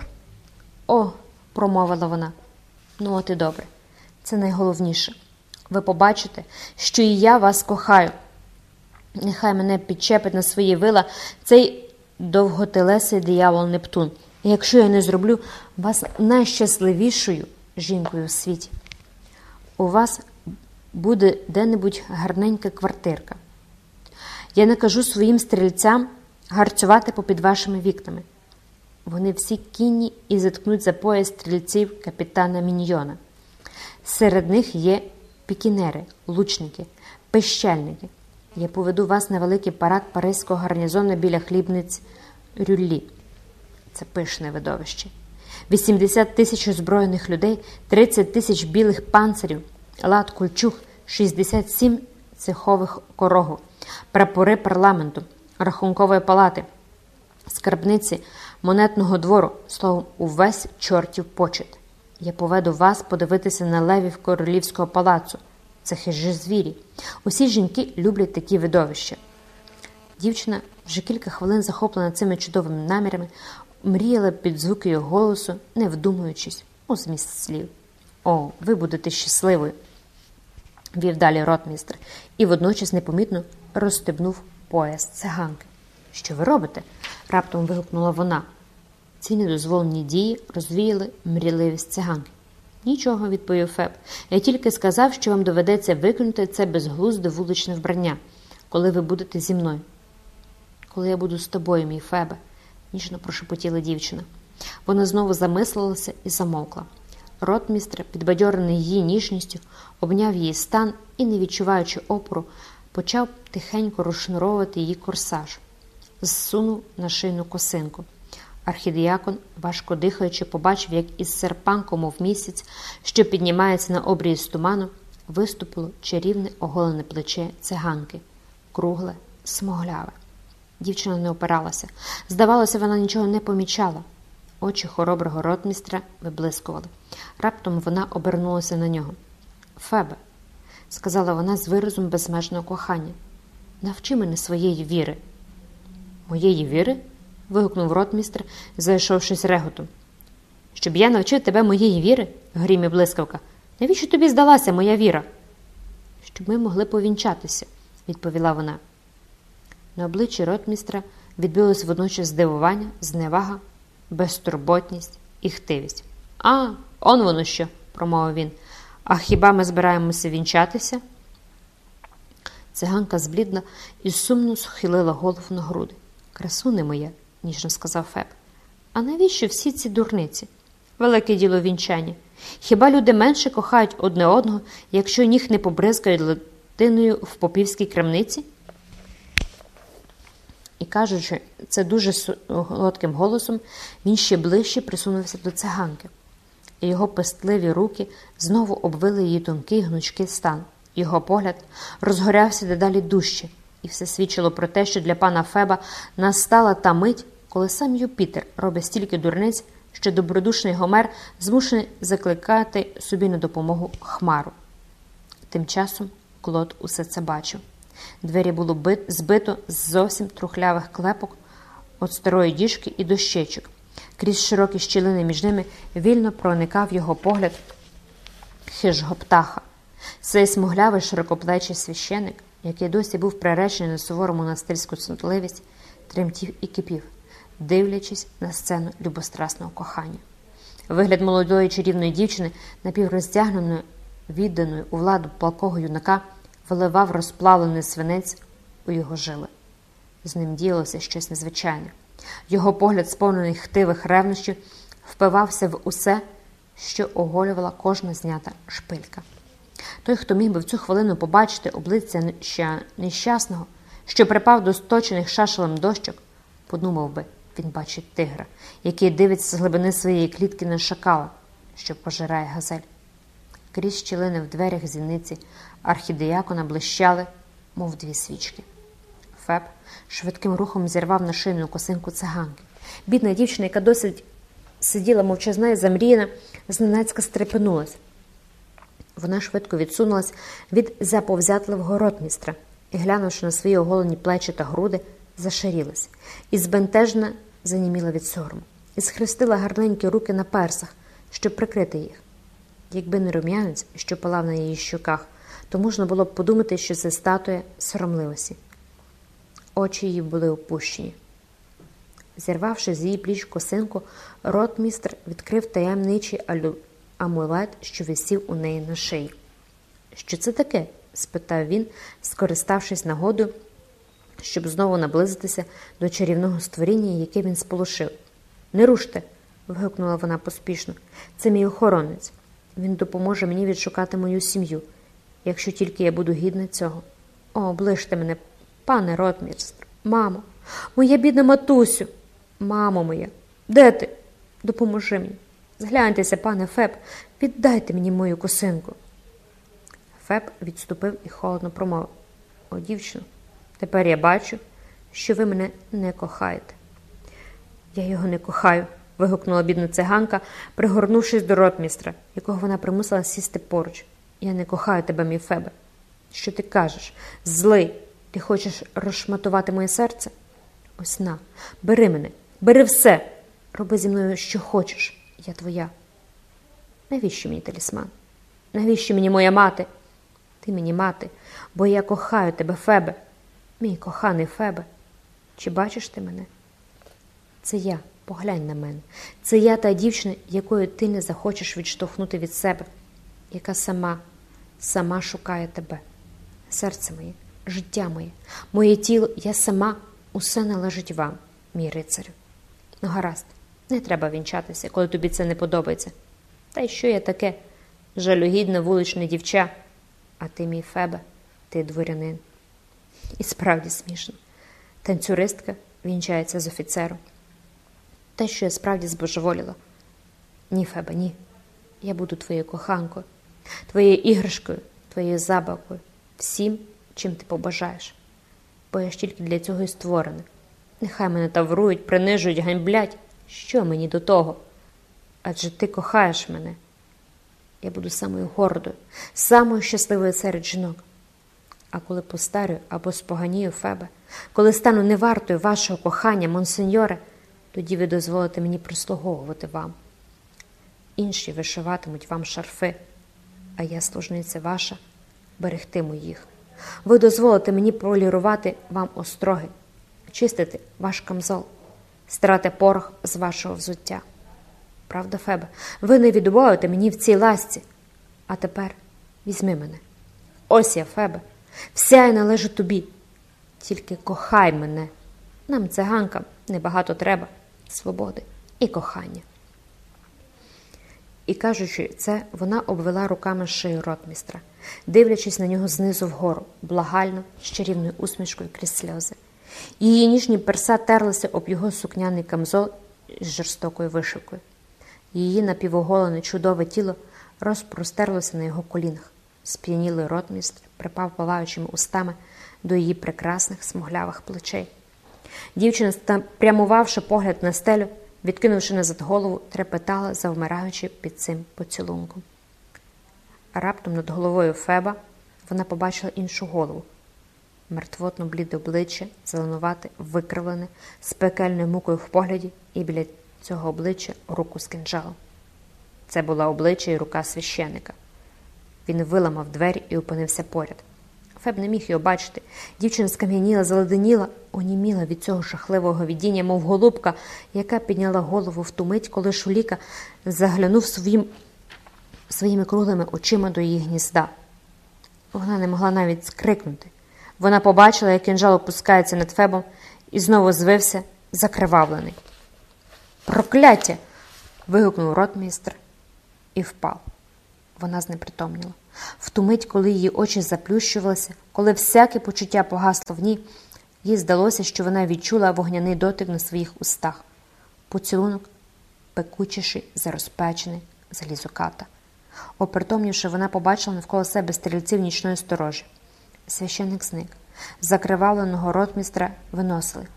О, промовила вона. Ну, от і добре. Це найголовніше. Ви побачите, що і я вас кохаю. Нехай мене підчепить на свої вила цей довготелесий диявол Нептун, І якщо я не зроблю вас найщасливішою жінкою в світі. У вас буде де-небудь гарненька квартирка. Я накажу своїм стрільцям гарцювати попід вашими вікнами. Вони всі кінні і заткнуть за пояс стрільців капітана Міньйона. Серед них є пікінери, лучники, пищальники. Я поведу вас на великий парад паризького гарнізону біля хлібниць Рюллі. Це пишне видовище. 80 тисяч озброєних людей, 30 тисяч білих панцирів, лад кульчуг, 67 цехових корогу, прапори парламенту, рахункової палати, скарбниці монетного двору, словом, увесь чортів почет. Я поведу вас подивитися на левів королівського палацу. Це хижі звірі. Усі жінки люблять такі видовища. Дівчина вже кілька хвилин захоплена цими чудовими намірами, мріяла під звуки його голосу, не вдумуючись у зміст слів. О, ви будете щасливою, вів далі ротмістр, і водночас непомітно розстебнув пояс циганки. Що ви робите? раптом вигукнула вона. Ці недозволені дії розвіяли мрійливість циганки. Нічого, відповів Феб. Я тільки сказав, що вам доведеться викинути це безглузде вуличне вбрання, коли ви будете зі мною. Коли я буду з тобою, мій Фебе, ніжно прошепотіла дівчина. Вона знову замислилася і замовкла. Ротмістр, підбадьорений її ніжністю, обняв її стан і, не відчуваючи опору, почав тихенько розшнуровувати її корсаж, зсунув на шийну косинку. Архідіакон, важко дихаючи, побачив, як із серпанком, мов місяць, що піднімається на обрії з туману, виступило чарівне оголене плече циганки, кругле, смогляве. Дівчина не опиралася. Здавалося, вона нічого не помічала. Очі хороброго ротмістра виблискували. Раптом вона обернулася на нього. Фебе, сказала вона з виразом безмежного кохання, навчи мене своєї віри. Моєї віри? вигукнув ротмістр, зайшовшись реготом. Щоб я навчив тебе моєї віри, грім і блискавка, навіщо тобі здалася моя віра? Щоб ми могли повінчатися, відповіла вона. На обличчі ротмістра відбилось водночас здивування, зневага, безтурботність і хтивість. А, он воно що, промовив він. А хіба ми збираємося вінчатися? Циганка зблідла і сумно схилила голову на груди. Красуне моя, ніжно сказав Феб. А навіщо всі ці дурниці? Велике діло вінчання. Хіба люди менше кохають одне одного, якщо їх не побризкають латиною в попівській крамниці? І кажучи, це дуже солодким голосом, він ще ближче присунувся до циганки. І його пестливі руки знову обвили її тонкий гнучкий стан. Його погляд розгорявся дедалі дужче, і все свідчило про те, що для пана Феба настала та мить, коли сам Юпітер робить стільки дурниць, що добродушний Гомер змушений закликати собі на допомогу хмару. Тим часом Клод усе це бачив. Двері було збито з зовсім трухлявих клепок від старої діжки і дощечок. Крізь широкі щілини між ними вільно проникав його погляд хижого птаха. Цей смуглявий широкоплечий священик, який досі був приречений на сувору монастирську цнотливість, тремтів і кипів, дивлячись на сцену любострасного кохання. Вигляд молодої чарівної дівчини, напівроздягненої, відданою у владу палкого юнака, виливав розплавлений свинець у його жили. З ним діялося щось незвичайне. Його погляд, сповнений хтивих ревнощів, впивався в усе, що оголювала кожна знята шпилька. Той, хто міг би в цю хвилину побачити обличчя нещасного, що припав до сточених шашелем дощок, подумав би, він бачить тигра, який дивиться з глибини своєї клітки на шакала, що пожирає газель. Крізь щілини в дверях зіниці архідеякона блищали, мов дві свічки. Феб швидким рухом зірвав на шийну косинку циганки. Бідна дівчина, яка досить сиділа мовчазна і замріяна, зненацька стрепенулась. Вона швидко відсунулась від заповзятливого ротмістра і, глянувши на свої оголені плечі та груди, зашарілась і збентежна заніміла від сорому, і схрестила гарненькі руки на персах, щоб прикрити їх. Якби не рум'янець, що палав на її щоках, то можна було б подумати, що це статуя соромливості. Очі її були опущені. Зірвавши з її пліч косинку, ротмістр відкрив таємничий амулет, що висів у неї на шиї. Що це таке? спитав він, скориставшись нагодою, щоб знову наблизитися до чарівного створіння, яке він сполошив. Не руште. вигукнула вона поспішно. Це мій охоронець. Він допоможе мені відшукати мою сім'ю, якщо тільки я буду гідна цього. О, оближте мене, пане ротмістр, мамо, моя бідна матусю, мамо моя, де ти? Допоможи мені. Згляньтеся, пане Феб, віддайте мені мою косинку. Феб відступив і холодно промовив О, дівчино, тепер я бачу, що ви мене не кохаєте. Я його не кохаю. вигукнула бідна циганка, пригорнувшись до ротмістра, якого вона примусила сісти поруч. Я не кохаю тебе, мій Фебе. Що ти кажеш? Злий, ти хочеш розшматувати моє серце? Ось на, бери мене, бери все. Роби зі мною, що хочеш, я твоя. Навіщо мені талісман? Навіщо мені моя мати? Ти мені мати, бо я кохаю тебе, Фебе, мій коханий Фебе. Чи бачиш ти мене? Це я, поглянь на мене. Це я та дівчина, якою ти не захочеш відштовхнути від себе, яка сама, сама шукає тебе. Серце моє, життя моє, моє тіло, я сама, усе належить вам, мій рицарю. Ну, гаразд, не треба вінчатися, коли тобі це не подобається. Та й що я таке? Жалюгідне вуличне дівча, а ти, мій Фебе, ти дворянин. І справді смішно. Танцюристка вінчається з офіцером. Те, що я справді збожеволіла. Ні, Фебе, ні. Я буду твоєю коханкою, твоєю іграшкою, твоєю забавкою, всім, чим ти побажаєш. Бо я ж тільки для цього і створений. Нехай мене таврують, принижують, ганьблять. Що мені до того? Адже ти кохаєш мене. Я буду самою гордою, самою щасливою серед жінок. А коли постарю або споганію Фебе, коли стану невартою вашого кохання, монсеньоре, тоді ви дозволите мені прислуговувати вам. Інші вишиватимуть вам шарфи, а я, служниця ваша, берегтиму їх. Ви дозволите мені полірувати вам остроги, чистити ваш камзол, стирати порох з вашого взуття. Правда, Фебе, ви не відмовите мені в цій ласці. А тепер візьми мене. Ось я, Фебе, вся я належу тобі. Тільки кохай мене. Нам, циганкам, небагато треба свободи і кохання. І кажучи це, вона обвела руками шию ротмістра, дивлячись на нього знизу вгору, благально, з чарівною усмішкою крізь сльози. Її ніжні перса терлися об його сукняний камзол з жорстокою вишивкою. Її напівоголене чудове тіло розпростерлося на його колінах. Сп'янілий ротмістр припав палаючими устами до її прекрасних смуглявих плечей. Дівчина, прямувавши погляд на стелю, відкинувши назад голову, трепетала, завмираючи під цим поцілунком. Раптом над головою Феба вона побачила іншу голову мертвотно бліде обличчя, зеленувате, викривлене, з пекельною мукою в погляді, і біля цього обличчя руку з кинджалом. Це була обличчя і рука священика. Він виламав двері і опинився поряд. Феб не міг його бачити. Дівчина скам'яніла, заледеніла, оніміла від цього жахливого видіння, мов голубка, яка підняла голову в ту мить, коли Шуліка заглянув своїм, своїми круглими очима до її гнізда. Вона не могла навіть скрикнути. Вона побачила, як кінжал опускається над Фебом і знову звився, закривавлений. Прокляття. вигукнув ротмістр і впав. Вона знепритомніла. В ту мить, коли її очі заплющувалися, коли всяке почуття погасло в ній, їй здалося, що вона відчула вогняний дотик на своїх устах, поцілунок, пекучіший за розпечений залізоката. Опритомнівши, вона побачила навколо себе стрільців нічної сторожі. Священник зник. Закривавленого ротмістра виносили.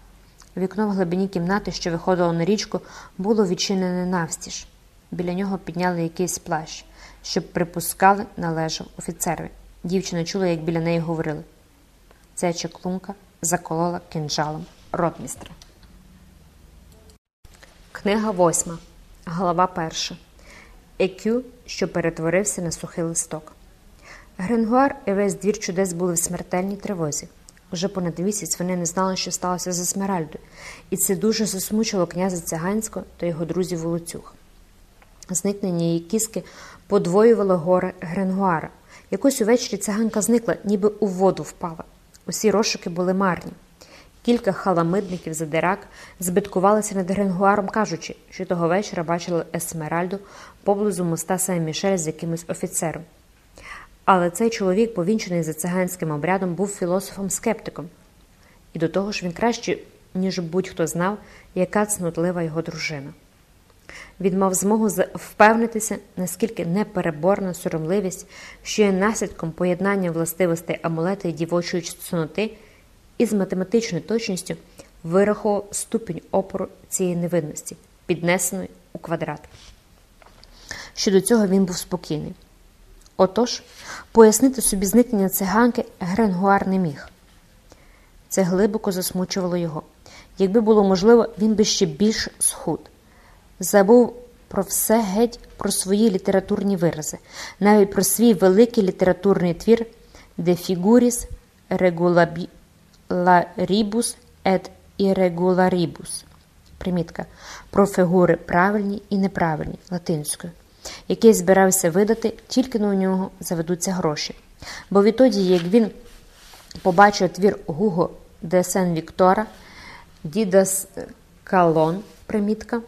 Вікно в глибині кімнати, що виходило на річку, було відчинене навстіж. Біля нього підняли якийсь плащ, щоб припускали, належав офіцерові. Дівчина чула, як біля неї говорили. Ця чеклунка заколола кинджалом ротмістра. Книга восьма. Глава перша. Екю, що перетворився на сухий листок. Гренгуар і весь двір чудес були в смертельній тривозі. Уже понад місяць вони не знали, що сталося з Есмеральдою, і це дуже засмучило князя Циганського та його друзів Волоцюг. Зникнення її кізки подвоювало горе Гренгуара. Якось увечері циганка зникла, ніби у воду впала. Усі розшуки були марні. Кілька халамидників задирак збиткувалися над Гренгуаром, кажучи, що того вечора бачили Есмеральду поблизу моста Сен-Мішель з якимось офіцером. Але цей чоловік, повінчений за циганським обрядом, був філософом-скептиком. І до того ж він краще, ніж будь-хто знав, яка цнотлива його дружина. Він мав змогу впевнитися, наскільки непереборна соромливість, що є наслідком поєднання властивостей амулета і дівочої цноти, і з математичною точністю вирахував ступінь опору цієї невидності, піднесеної у квадрат. Щодо цього він був спокійний. Отож, пояснити собі зникнення циганки Гренгуар не міг. Це глибоко засмучувало його. Якби було можливо, він би ще більш схуд. Забув про все геть про свої літературні вирази, навіть про свій великий літературний твір De figuris regularibus et irregularibus. Примітка про фігури правильні і неправильні латинською, який збирався видати, тільки на нього заведуться гроші. Бо відтоді, як він побачив твір Гуго де Сен Віктора, Дідас Калон, примітка,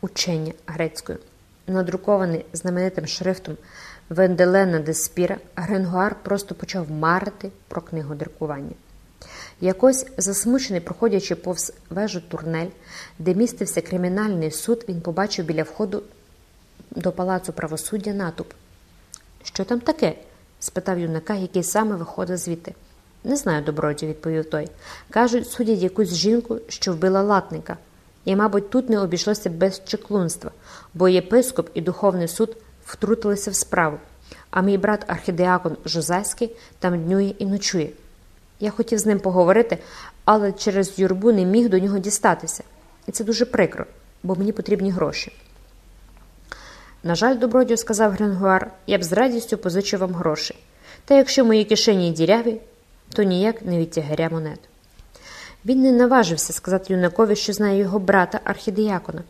учення грецькою, надрукований знаменитим шрифтом Венделена де Спіра, Гренгуар просто почав марити про книгу друкування. Якось засмучений, проходячи повз вежу турнель, де містився кримінальний суд, він побачив біля входу до палацу правосуддя натовп. Що там таке? спитав юнака, який саме виходив звідти. Не знаю, добродію, відповів той. Кажуть, судять якусь жінку, що вбила латника. І, мабуть, тут не обійшлося без чеклунства, бо єпископ і духовний суд втрутилися в справу, а мій брат архідеакон Жозайський там днює і ночує. Я хотів з ним поговорити, але через юрбу не міг до нього дістатися. І це дуже прикро, бо мені потрібні гроші. На жаль, добродію, сказав Гренгуар, я б з радістю позичив вам гроші. Та якщо мої кишені діряві, то ніяк не відтягаря монет. Він не наважився сказати юнакові, що знає його брата архідіякона,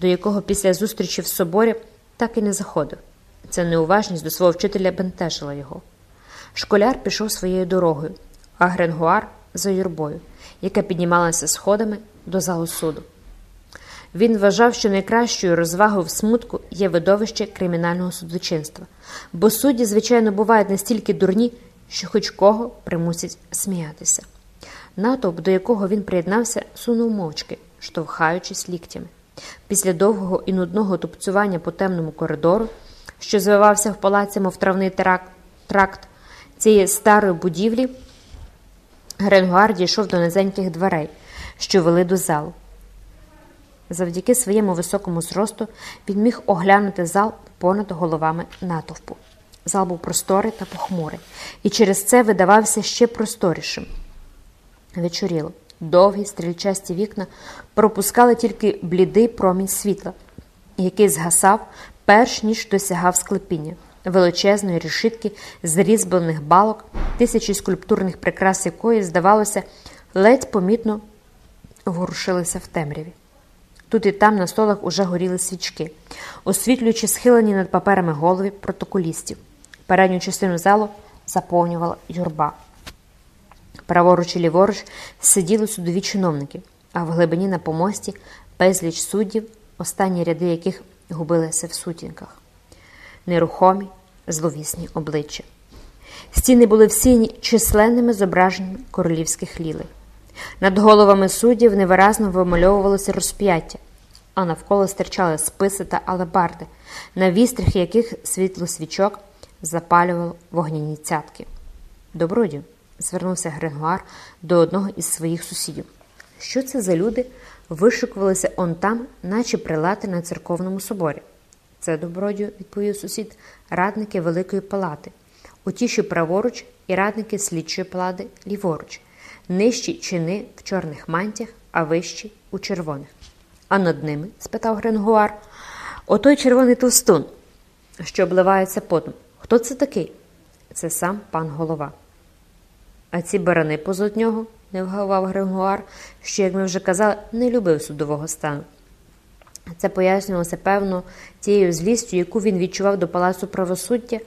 до якого після зустрічі в соборі так і не заходив. Ця неуважність до свого вчителя бентежила його. Школяр пішов своєю дорогою, а Гренгуар за юрбою, яка піднімалася сходами до залу суду. Він вважав, що найкращою розвагою в смутку є видовище кримінального судочинства, бо судді, звичайно, бувають настільки дурні, що хоч кого примусять сміятися. Натовп, до якого він приєднався, сунув мовчки, штовхаючись ліктями. Після довгого і нудного тупцювання по темному коридору, що звивався в палаці, мов травний тракт цієї старої будівлі, Гренгуар дійшов до низеньких дверей, що вели до залу. Завдяки своєму високому зросту він міг оглянути зал понад головами натовпу. Зал був просторий та похмурий, і через це видавався ще просторішим. Вечоріло. Довгі стрільчасті вікна пропускали тільки блідий промінь світла, який згасав, перш ніж досягав склепіння, величезної решітки з балок, тисячі скульптурних прикрас якої, здавалося, ледь помітно ворушилися в темряві. Тут і там на столах уже горіли свічки, освітлюючи схилені над паперами голови протоколістів. Передню частину залу заповнювала юрба. Праворуч і ліворуч сиділи судові чиновники, а в глибині на помості безліч суддів, останні ряди яких губилися в сутінках. Нерухомі, зловісні обличчя. Стіни були всіні численними зображеннями королівських лілей. Над головами суддів невиразно вимальовувалося розп'яття, а навколо стирчали списи та алебарди, на вістрях яких світло свічок запалювало вогняні цятки. Добродію, звернувся Грегуар до одного із своїх сусідів. Що це за люди вишикувалися он там, наче прилати на церковному соборі? Це добродію, відповів сусід, радники Великої Палати, утіші праворуч і радники слідчої палати ліворуч нижчі чини в чорних мантях, а вищі у червоних. А над ними? спитав Гренгуар. Отой червоний товстун, що обливається потом. Хто це такий? Це сам пан голова. А ці барани позад нього, не вгавав Гренгуар, що, як ми вже казали, не любив судового стану. Це пояснювалося, певно, тією злістю, яку він відчував до палацу правосуддя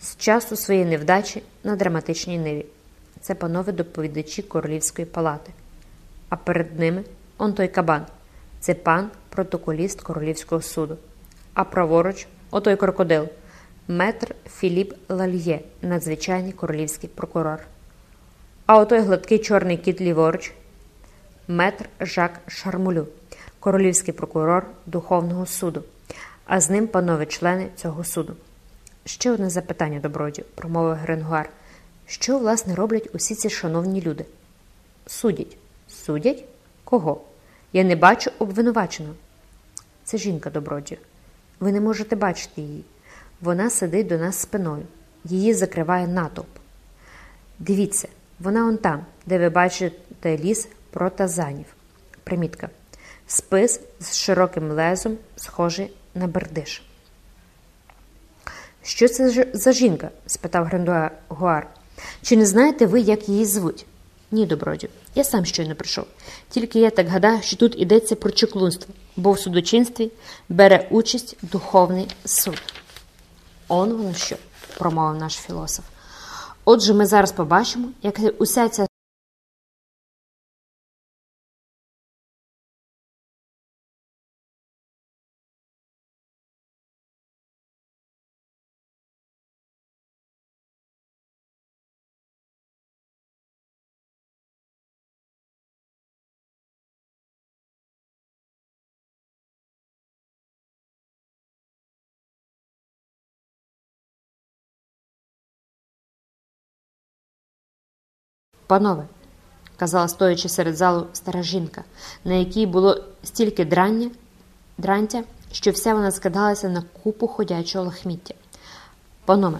з часу своєї невдачі на драматичній ниві це панове доповідачі королівської палати. А перед ними он той кабан це пан протоколіст королівського суду. А праворуч отой крокодил, метр Філіп Лальє, надзвичайний королівський прокурор. А отой гладкий чорний кіт ліворуч, метр Жак Шармулю, королівський прокурор Духовного суду, а з ним панове члени цього суду. Ще одне запитання, добродію, промовив Гренгуар. Що, власне, роблять усі ці шановні люди? Судять. Судять? Кого? Я не бачу обвинуваченого. Це жінка добродію. Ви не можете бачити її. Вона сидить до нас спиною. Її закриває натовп. Дивіться, вона он там, де ви бачите ліс протазанів. примітка. Спис з широким лезом, схожий на бердиш. Що це за жінка? спитав Грандуар. Чи не знаєте ви, як її звуть? Ні, добродю, я сам щойно прийшов. Тільки я так гадаю, що тут йдеться про чеклунство, бо в судочинстві бере участь духовний суд. Он воно що, промовив наш філософ. Отже, ми зараз побачимо, як уся ця Панове, казала стоячи серед залу стара жінка, на якій було стільки драння, дрантя, що вся вона скидалася на купу ходячого лахміття. Панове,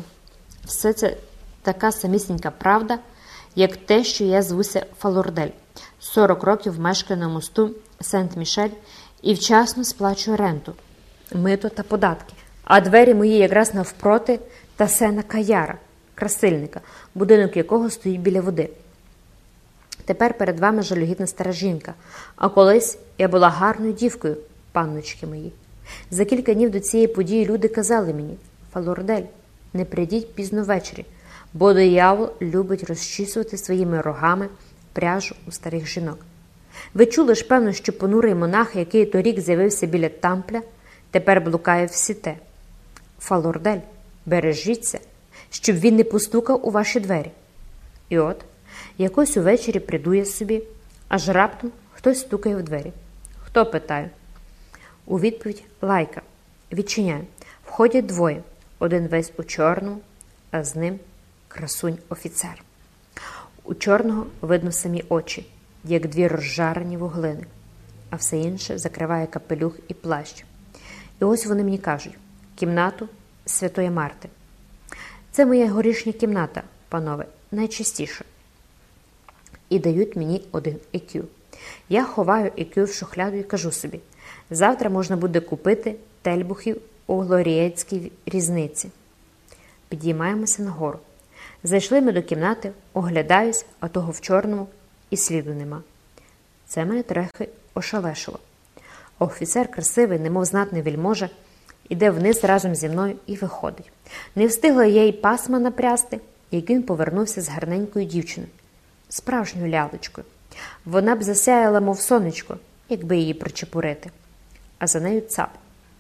все це така самісінька правда, як те, що я звуся Фалордель, 40 років мешкаю на мосту Сент-Мішель і вчасно сплачую ренту, мито та податки, а двері мої якраз навпроти та сена Каяра, красильника, будинок якого стоїть біля води. Тепер перед вами жалюгідна стара жінка, а колись я була гарною дівкою, панночки мої. За кілька днів до цієї події люди казали мені Фалордель, не прийдіть пізно ввечері, бо диявол любить розчісувати своїми рогами пряжу у старих жінок. Ви чули ж, певно, що понурий монах, який торік з'явився біля тампля, тепер блукає в сіте. Фалордель, бережіться, щоб він не постукав у ваші двері. І от. Якось увечері придує собі, аж раптом хтось стукає в двері. Хто питає? У відповідь лайка. Відчиняє. Входять двоє. Один весь у чорному, а з ним красунь офіцер. У чорного видно самі очі, як дві розжарені вуглини, а все інше закриває капелюх і плащ. І ось вони мені кажуть кімнату Святої Марти. Це моя горішня кімната, панове, найчастіше і дають мені один EQ. Я ховаю EQ в шухляду і кажу собі: завтра можна буде купити тельбухів у Глорієцькій різниці. Підіймаємося нагору. Зайшли ми до кімнати, оглядаюсь, а того в чорному і сліду нема. Це мене трохи ошалешило. Офіцер красивий, немов знатний вельможа, іде вниз разом зі мною і виходить. Не встигла я й пасма напрясти, як він повернувся з гарненькою дівчиною справжньою лялечкою. Вона б засяяла, мов сонечко, якби її причепурити. А за нею цап.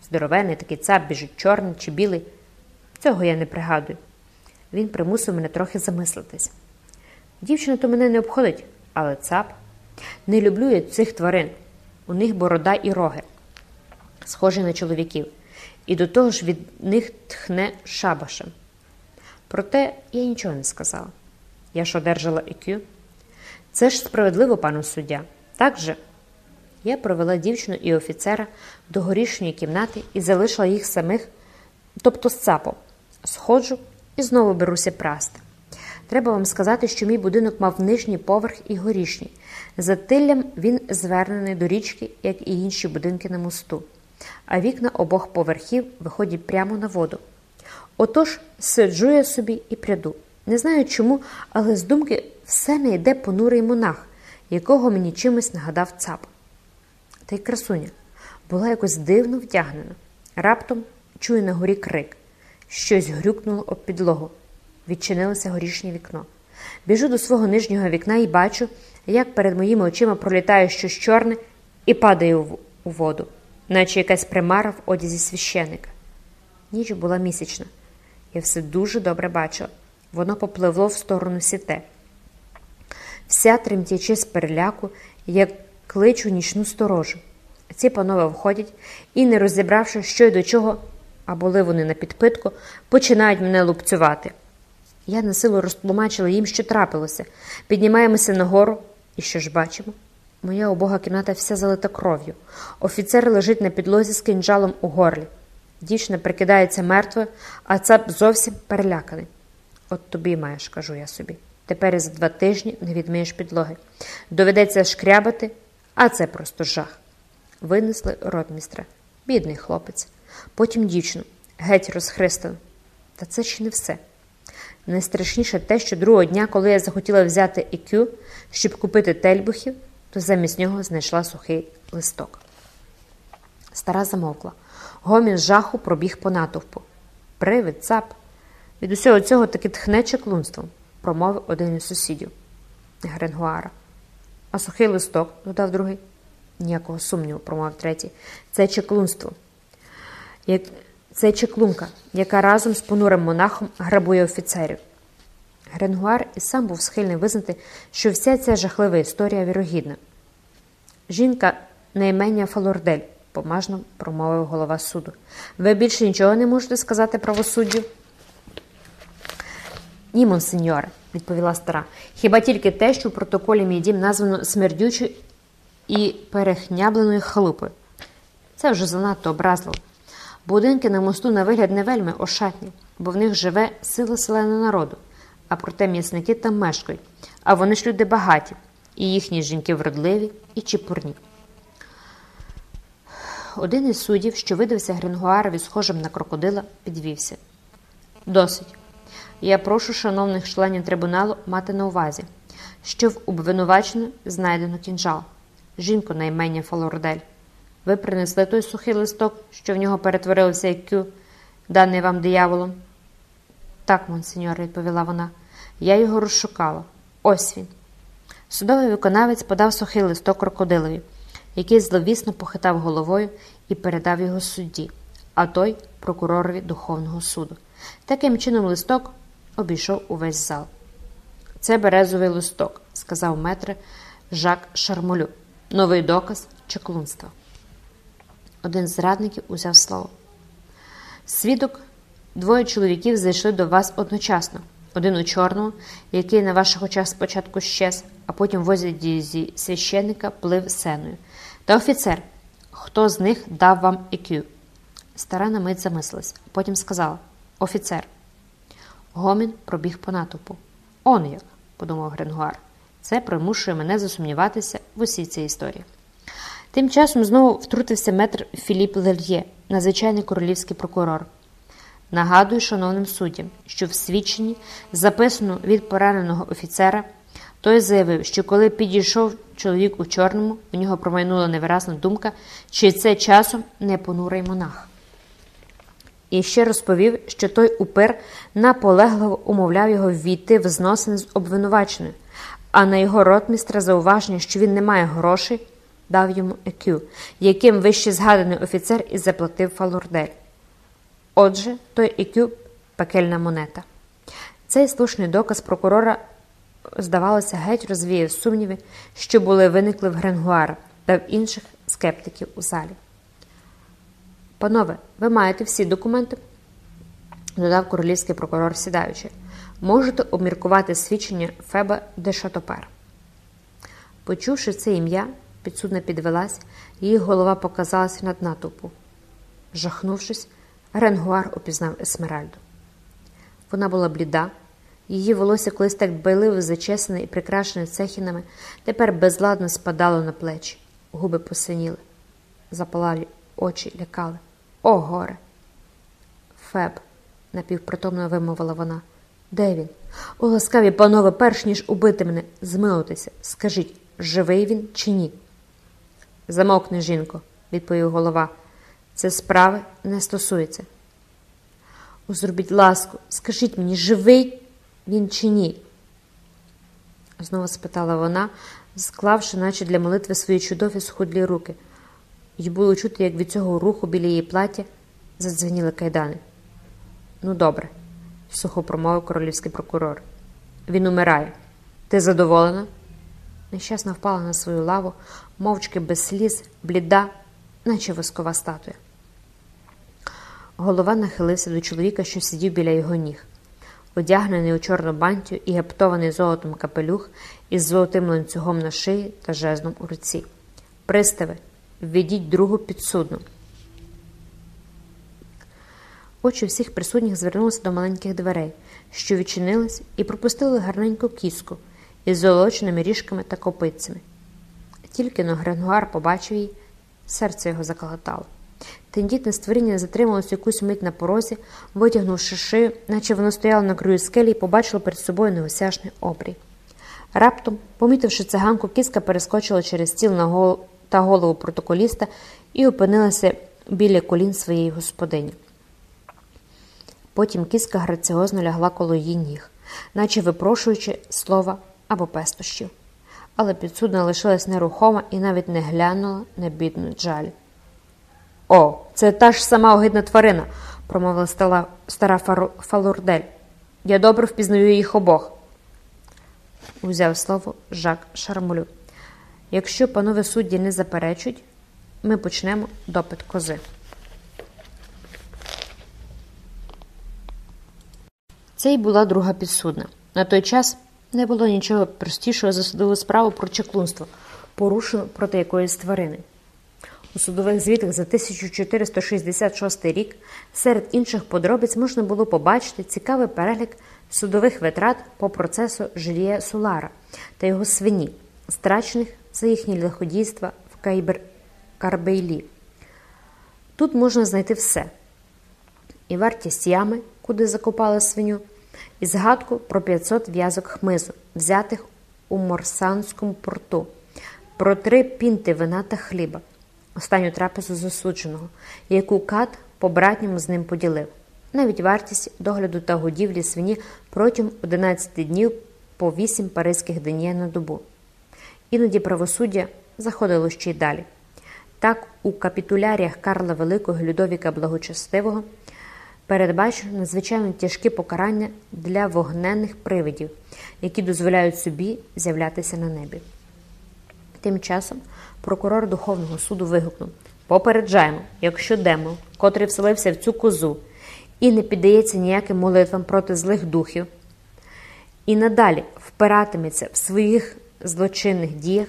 Здоровений такий цап біжить чорний чи білий. Цього я не пригадую. Він примусив мене трохи замислитись. Дівчина то мене не обходить, але цап. Не люблю я цих тварин. У них борода і роги, схожі на чоловіків, і до того ж від них тхне шабашем. Проте я нічого не сказала. Я ж одержала IQ. Це ж справедливо, пану суддя. Так же? Я провела дівчину і офіцера до горішньої кімнати і залишила їх самих, тобто з цапом. Сходжу і знову беруся прасти. Треба вам сказати, що мій будинок мав нижній поверх і горішній. За тиллям він звернений до річки, як і інші будинки на мосту, а вікна обох поверхів виходять прямо на воду. Отож сиджу я собі і пряду. Не знаю чому, але з думки все не йде понурий монах, якого мені чимось нагадав цап. Та й красуня була якось дивно вдягнена. Раптом чую на горі крик. Щось грюкнуло об підлогу. Відчинилося горішнє вікно. Біжу до свого нижнього вікна і бачу, як перед моїми очима пролітає щось чорне і падає у воду, наче якась примара в одязі священика. Ніч була місячна. Я все дуже добре бачила. Воно попливло в сторону сіте. Вся тремтячи з переляку, як кличу нічну сторожу. Ці панове входять і, не розібравши, що й до чого, а були вони на підпитку, починають мене лупцювати. Я на силу розтлумачила їм, що трапилося. Піднімаємося нагору, і що ж бачимо? Моя убога кімната вся залита кров'ю. Офіцер лежить на підлозі з кинджалом у горлі. Дівчина прикидається мертвою, а цап зовсім переляканий. От тобі маєш, кажу я собі. Тепер за два тижні не відмиєш підлоги. Доведеться шкрябати, А це просто жах. Винесли ротмістра. Бідний хлопець. Потім дівчину, геть розхристану. Та це ще не все. Найстрашніше те, що другого дня, коли я захотіла взяти ікю, щоб купити тельбухів, то замість нього знайшла сухий листок. Стара замовкла. Гомін жаху пробіг по натовпу. Привид, цап. Від усього цього таки тхне чеклунством, промовив один із сусідів Гренгуара. А сухий листок, додав другий. Ніякого сумніву, промовив третій. Це чеклунство. Як... Це чеклунка, яка разом з понурим монахом грабує офіцерів. Гренгуар і сам був схильний визнати, що вся ця жахлива історія вірогідна. Жінка на імення Фалордель, помажно промовив голова суду. Ви більше нічого не можете сказати правосуддю? Ні, монсеньоре, відповіла стара. Хіба тільки те, що в протоколі мій дім названо смердючою і перехнябленою халупою. Це вже занадто образливо. Будинки на мосту на вигляд не вельми ошатні, бо в них живе сила селена народу, а проте м'ясники там мешкають, а вони ж люди багаті, і їхні жінки вродливі і чіпурні. Один із суддів, що видався Грингуарові схожим на крокодила, підвівся. Досить. Я прошу шановних членів трибуналу мати на увазі, що в обвинуваченні знайдено кінжал, жінку на імення Фалордель. Ви принесли той сухий листок, що в нього перетворився як кю, даний вам дияволом? Так, монсеньор, відповіла вона. Я його розшукала. Ось він. Судовий виконавець подав сухий листок крокодилові, який зловісно похитав головою і передав його судді, а той прокуророві Духовного суду. Таким чином листок обійшов увесь зал. Це березовий листок, сказав метре Жак Шармолю. Новий доказ чеклунства. Один з радників узяв слово. Свідок, двоє чоловіків зайшли до вас одночасно. Один у чорному, який на ваших очах спочатку щез, а потім возі зі священника плив сеною. Та офіцер, хто з них дав вам ікю? Стара на мить замислилась, потім сказала Офіцер. Гомін пробіг по натовпу. Он як, подумав Гренгуар. Це примушує мене засумніватися в усій цій історії. Тим часом знову втрутився метр Філіп Лельє, надзвичайний королівський прокурор. Нагадую, шановним суддям, що в свідченні, записано від пораненого офіцера, той заявив, що коли підійшов чоловік у чорному, у нього промайнула невиразна думка, чи це часом не понурий монах. І ще розповів, що той упир наполегливо умовляв його ввійти в зносини з обвинуваченою, а на його ротмістра зауваження, що він не має грошей, дав йому екю, яким вище згаданий офіцер і заплатив фалурдель. Отже, той екю пекельна монета. Цей слушний доказ прокурора, здавалося, геть розвіяв сумніви, що були виникли в Гренгуара та в інших скептиків у залі. Панове, ви маєте всі документи, додав королівський прокурор сідаючи. Можете обміркувати свідчення Феба де Шатопер. Почувши це ім'я, підсудна підвелась, її голова показалася над натовпу. Жахнувшись, Ренгуар опізнав Есмеральду. Вона була бліда, її волосся колись так байливо зачесане і прикрашене цехінами, тепер безладно спадало на плечі, губи посиніли, запалалі очі лякали. О, горе! Феб, напівпритомно вимовила вона. Де він? О, ласкаві, панове, перш ніж убити мене, змилуйтеся. Скажіть, живий він чи ні? Замовкни, жінко, відповів голова. Це справи не стосується. О, зробіть ласку, скажіть мені, живий він чи ні? Знову спитала вона, склавши, наче для молитви свої чудові схудлі руки й було чути, як від цього руху біля її плаття задзвеніли кайдани. Ну, добре, сухо промовив королівський прокурор. Він умирає. Ти задоволена? Нещасна впала на свою лаву, мовчки без сліз, бліда, наче воскова статуя. Голова нахилився до чоловіка, що сидів біля його ніг. Одягнений у чорну бантю і гаптований золотом капелюх із золотим ланцюгом на шиї та жезлом у руці. Пристави, Введіть другу підсудну. Очі всіх присутніх звернулися до маленьких дверей, що відчинились, і пропустили гарненьку кіску із золоченими ріжками та копицями. тільки но Гренгуар побачив її, серце його заколотало. Тендітне створіння затрималося якусь мить на порозі, витягнувши шию, наче воно стояло на краю скелі і побачило перед собою неосяжний обрій. Раптом, помітивши циганку, кіска перескочила через стіл на гол... та голову протоколіста і опинилася біля колін своєї господині. Потім кіска граціозно лягла коло її ніг, наче випрошуючи слова або пестощів. Але підсудна лишилась нерухома і навіть не глянула на бідну джаль. О, це та ж сама огидна тварина, промовила стара, стара Фалурдель. Я добре впізнаю їх обох. Узяв слово Жак Шармулю. Якщо панове судді не заперечують, ми почнемо допит кози. Це й була друга підсудна. На той час не було нічого простішого за судову справу про чаклунство, порушену проти якоїсь тварини. У судових звітах за 1466 рік серед інших подробиць можна було побачити цікавий перелік судових витрат по процесу Жилія Сулара та його свині, страчених за їхні лиходійства в Кайбер Карбейлі. Тут можна знайти все: і вартість ями, куди закопали свиню, і згадку про 500 в'язок хмизу, взятих у Морсанському порту, про три пінти вина та хліба, останню трапезу засудженого, яку кат по братньому з ним поділив, навіть вартість догляду та годівлі свині протягом 11 днів по 8 паризьких денє на добу. Іноді правосуддя заходило ще й далі. Так, у капітуляріях Карла Великого Людовіка Благочестивого передбачено надзвичайно тяжкі покарання для вогненних привидів, які дозволяють собі з'являтися на небі. Тим часом прокурор Духовного суду вигукнув Попереджаємо, якщо демон, котрий вселився в цю козу і не піддається ніяким молитвам проти злих духів, і надалі впиратиметься в своїх злочинних діях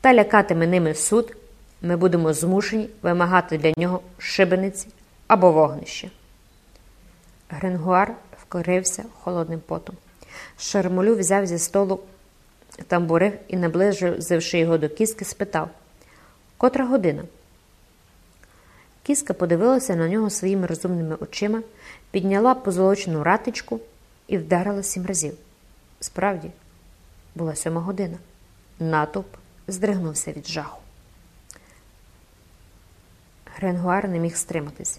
та лякатиме ними суд, ми будемо змушені вимагати для нього шибениці або вогнище. Гренгуар вкрився холодним потом. Шармолю взяв зі столу тамбурив і, наближивши його до кіски, спитав Котра година? Кіска подивилася на нього своїми розумними очима, підняла позолочену ратичку і вдарила сім разів. Справді, була сьома година. Натовп здригнувся від жаху. Гренгуар не міг стриматись.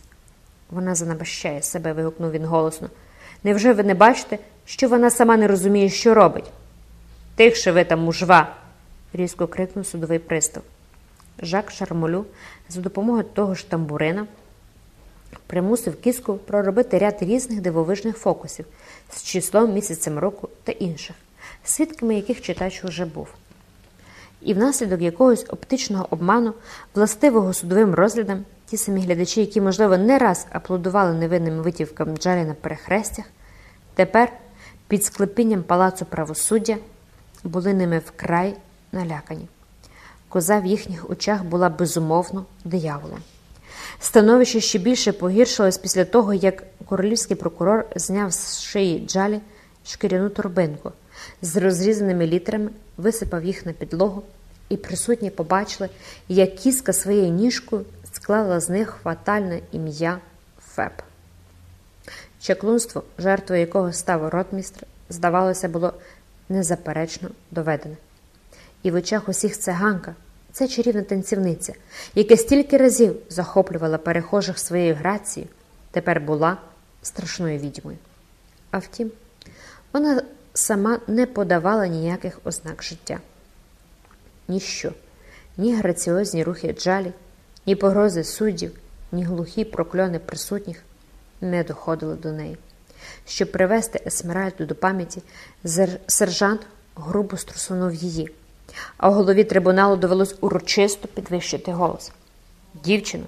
Вона занабащає себе, вигукнув він голосно. Невже ви не бачите, що вона сама не розуміє, що робить? Тихше ви там, мужва, різко крикнув судовий пристав. Жак Шармолю за допомогою того ж тамбурина примусив кіску проробити ряд різних дивовижних фокусів з числом місяцем року та інших, свідками яких читач уже був. І внаслідок якогось оптичного обману, властивого судовим розглядам, ті самі глядачі, які, можливо, не раз аплодували невинним витівкам Джарі на перехрестях, тепер під склепінням палацу правосуддя були ними вкрай налякані. Коза в їхніх очах була безумовно дияволом. Становище ще більше погіршилось після того, як королівський прокурор зняв з шиї джалі шкіряну торбинку з розрізаними літерами, висипав їх на підлогу, і присутні побачили, як кіска своєю ніжкою склала з них фатальне ім'я Феб. Чаклунство, жертвою якого став ротмістр, здавалося, було незаперечно доведене. І в очах усіх циганка, це чарівна танцівниця, яка стільки разів захоплювала перехожих своєю грацією, тепер була страшною відьмою. А втім, вона сама не подавала ніяких ознак життя. Ніщо, ні граціозні рухи джалі, ні погрози суддів, ні глухі прокльони присутніх не доходили до неї. Щоб привести Есмеральду до пам'яті, сержант грубо струсунув її, а в голові трибуналу довелось урочисто підвищити голос. Дівчино,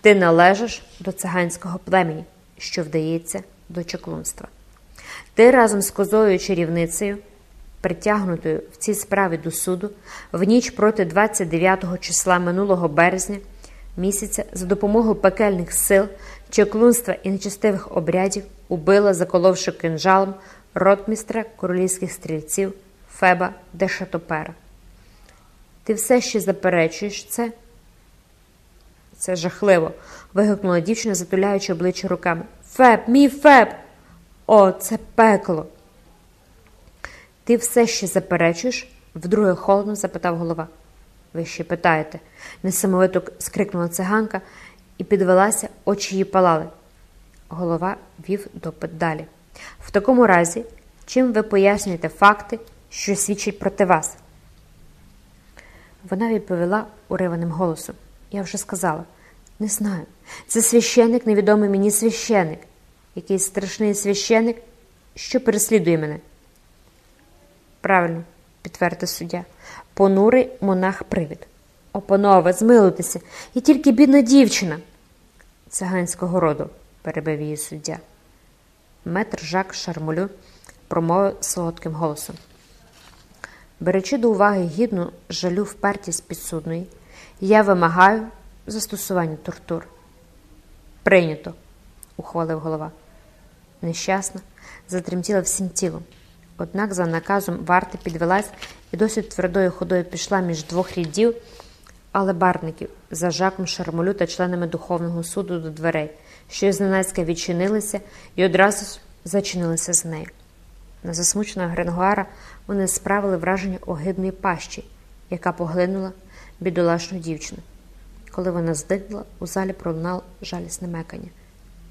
ти належиш до циганського племені, що вдається до чаклунства. Ти разом з козою чарівницею, притягнутою в цій справі до суду, в ніч проти 29 числа минулого березня місяця за допомогою пекельних сил, чаклунства і нечистивих обрядів убила, заколовши кинжалом ротмістра королівських стрільців Феба де Шатопера. Ти все ще заперечуєш це? Це жахливо. вигукнула дівчина, затуляючи обличчя руками. Феб, мій феб! О, це пекло. Ти все ще заперечуєш? вдруге холодно запитав голова. Ви ще питаєте, несамовито скрикнула циганка і підвелася, очі її палали. Голова вів допит далі. В такому разі, чим ви пояснюєте факти, що свідчать проти вас? Вона відповіла уриваним голосом. Я вже сказала, не знаю. Це священик, невідомий мені священик. Якийсь страшний священик, що переслідує мене. Правильно, підтвердив суддя. Понурий монах привід. О, панове, змилуйтеся, і тільки бідна дівчина. Циганського роду, перебив її суддя. Метр Жак Шармолю промовив солодким голосом. Беречи до уваги гідну жалю впертість підсудної, я вимагаю застосування тортур. Прийнято, ухвалив голова. Нещасна, затремтіла всім тілом. Однак за наказом варти підвелась і досить твердою ходою пішла між двох рядів, але барників за жаком Шармолю та членами Духовного суду до дверей, що зненацька відчинилися і одразу зачинилися з нею. На засмученого Гренгуара вони справили враження огидної пащі, яка поглинула бідолашну дівчину. Коли вона здихла, у залі пролунало жалісне мекання.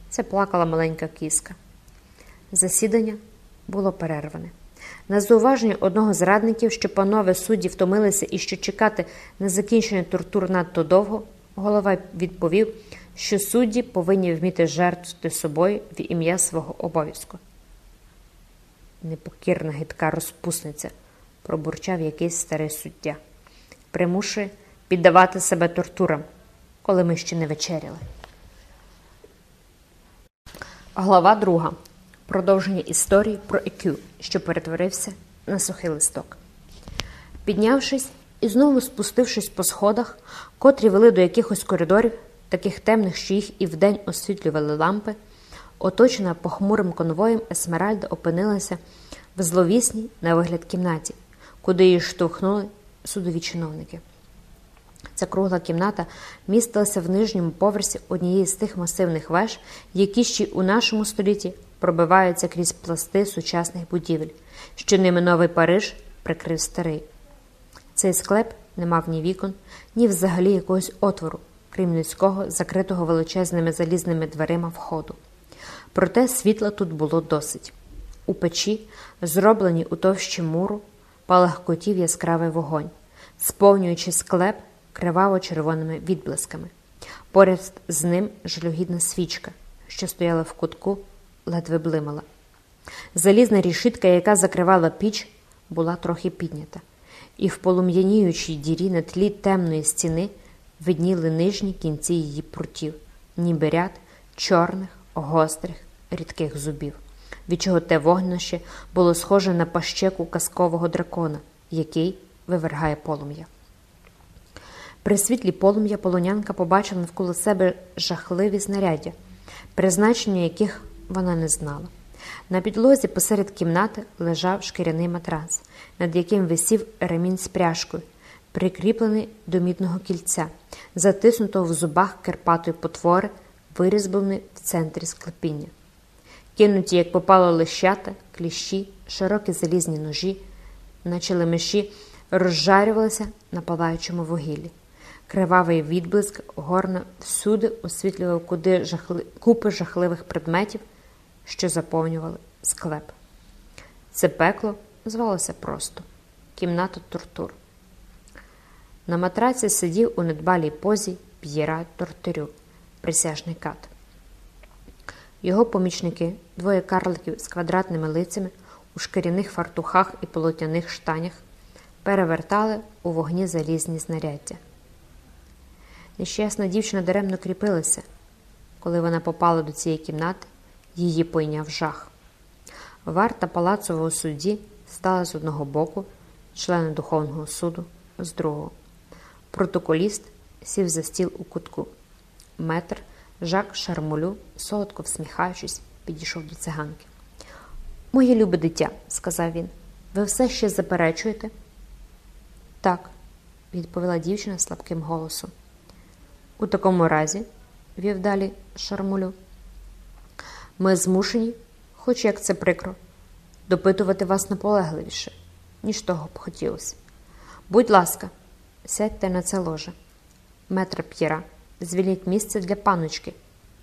Це плакала маленька кіска. Засідання було перерване. На зауваження одного з радників, що панове судді втомилися і що чекати на закінчення тортур надто довго, голова відповів, що судді повинні вміти жертвувати собою в ім'я свого обов'язку. Непокірна гидка розпусниця, пробурчав якийсь старий суддя. Примушує піддавати себе тортурам, коли ми ще не вечеряли. Глава друга. Продовження історії про Екю, що перетворився на сухий листок. Піднявшись і знову спустившись по сходах, котрі вели до якихось коридорів, таких темних, що їх і вдень освітлювали лампи, оточена похмурим конвоєм, Есмеральда опинилася в зловісній на вигляд кімнаті, куди її штовхнули судові чиновники. Ця кругла кімната містилася в нижньому поверсі однієї з тих масивних веж, які ще у нашому столітті пробиваються крізь пласти сучасних будівель, що ними новий Париж прикрив старий. Цей склеп не мав ні вікон, ні взагалі якогось отвору, крім низького, закритого величезними залізними дверима входу. Проте світла тут було досить. У печі, зробленій у товщі муру, палахкотів яскравий вогонь, сповнюючи склеп криваво-червоними відблисками. Поряд з ним жалюгідна свічка, що стояла в кутку, ледве блимала. Залізна рішитка, яка закривала піч, була трохи піднята, і в полум'яніючій дірі на тлі темної стіни видніли нижні кінці її прутів, ніби ряд чорних, гострих, рідких зубів, від чого те вогнище було схоже на пащеку казкового дракона, який вивергає полум'я. При світлі полум'я полонянка побачила навколо себе жахливі знаряддя, призначення яких вона не знала. На підлозі посеред кімнати лежав шкіряний матрас, над яким висів ремінь з пряжкою, прикріплений до мідного кільця, затиснутого в зубах керпатої потвори, вирізблений в центрі склепіння. Кинуті, як попало лищата, кліщі, широкі залізні ножі, наче лемеші, розжарювалися на палаючому вугіллі. Кривавий відблиск горна всюди освітлював куди жахли... купи жахливих предметів, що заповнювали склеп. Це пекло звалося просто кімната тортур. На матраці сидів у недбалій позі П'єра Тортирю, присяжний кат. Його помічники, двоє карликів з квадратними лицями, у шкіряних фартухах і полотняних штанях, перевертали у вогні залізні знаряддя. Нещасна дівчина даремно кріпилася. Коли вона попала до цієї кімнати, її пойняв жах. Варта палацового судді стала з одного боку, члени Духовного суду з другого. Протоколіст сів за стіл у кутку. Метр Жак Шармолю, солодко всміхаючись, підійшов до циганки. Моє любе дитя, сказав він, ви все ще заперечуєте? Так, відповіла дівчина слабким голосом. У такому разі, вів далі Шармулю, ми змушені, хоч як це прикро, допитувати вас наполегливіше, ніж того б хотілося. Будь ласка, сядьте на це ложе. Метра П'єра, звільніть місце для паночки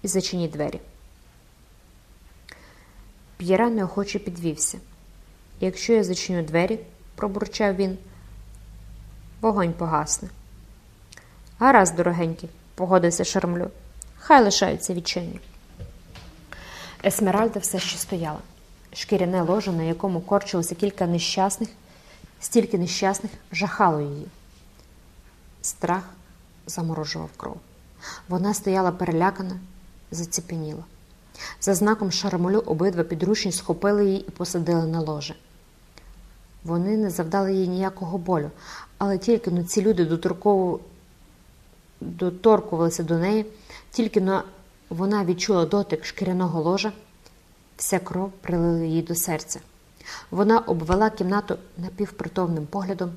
і зачиніть двері. П'єра неохоче підвівся. Якщо я зачиню двері, пробурчав він, вогонь погасне. Гаразд, дорогенький, погодився Шармлю. Хай лишаються відчинені. Есмеральда все ще стояла. Шкіряне ложе, на якому корчилося кілька нещасних, стільки нещасних жахало її. Страх заморожував кров. Вона стояла перелякана, заціпеніла. За знаком Шарамолю обидва підручні схопили її і посадили на ложе. Вони не завдали їй ніякого болю, але тільки но ці люди доторкувалися до неї, тільки но вона відчула дотик шкіряного ложа, вся кров прилила їй до серця. Вона обвела кімнату напівпритомним поглядом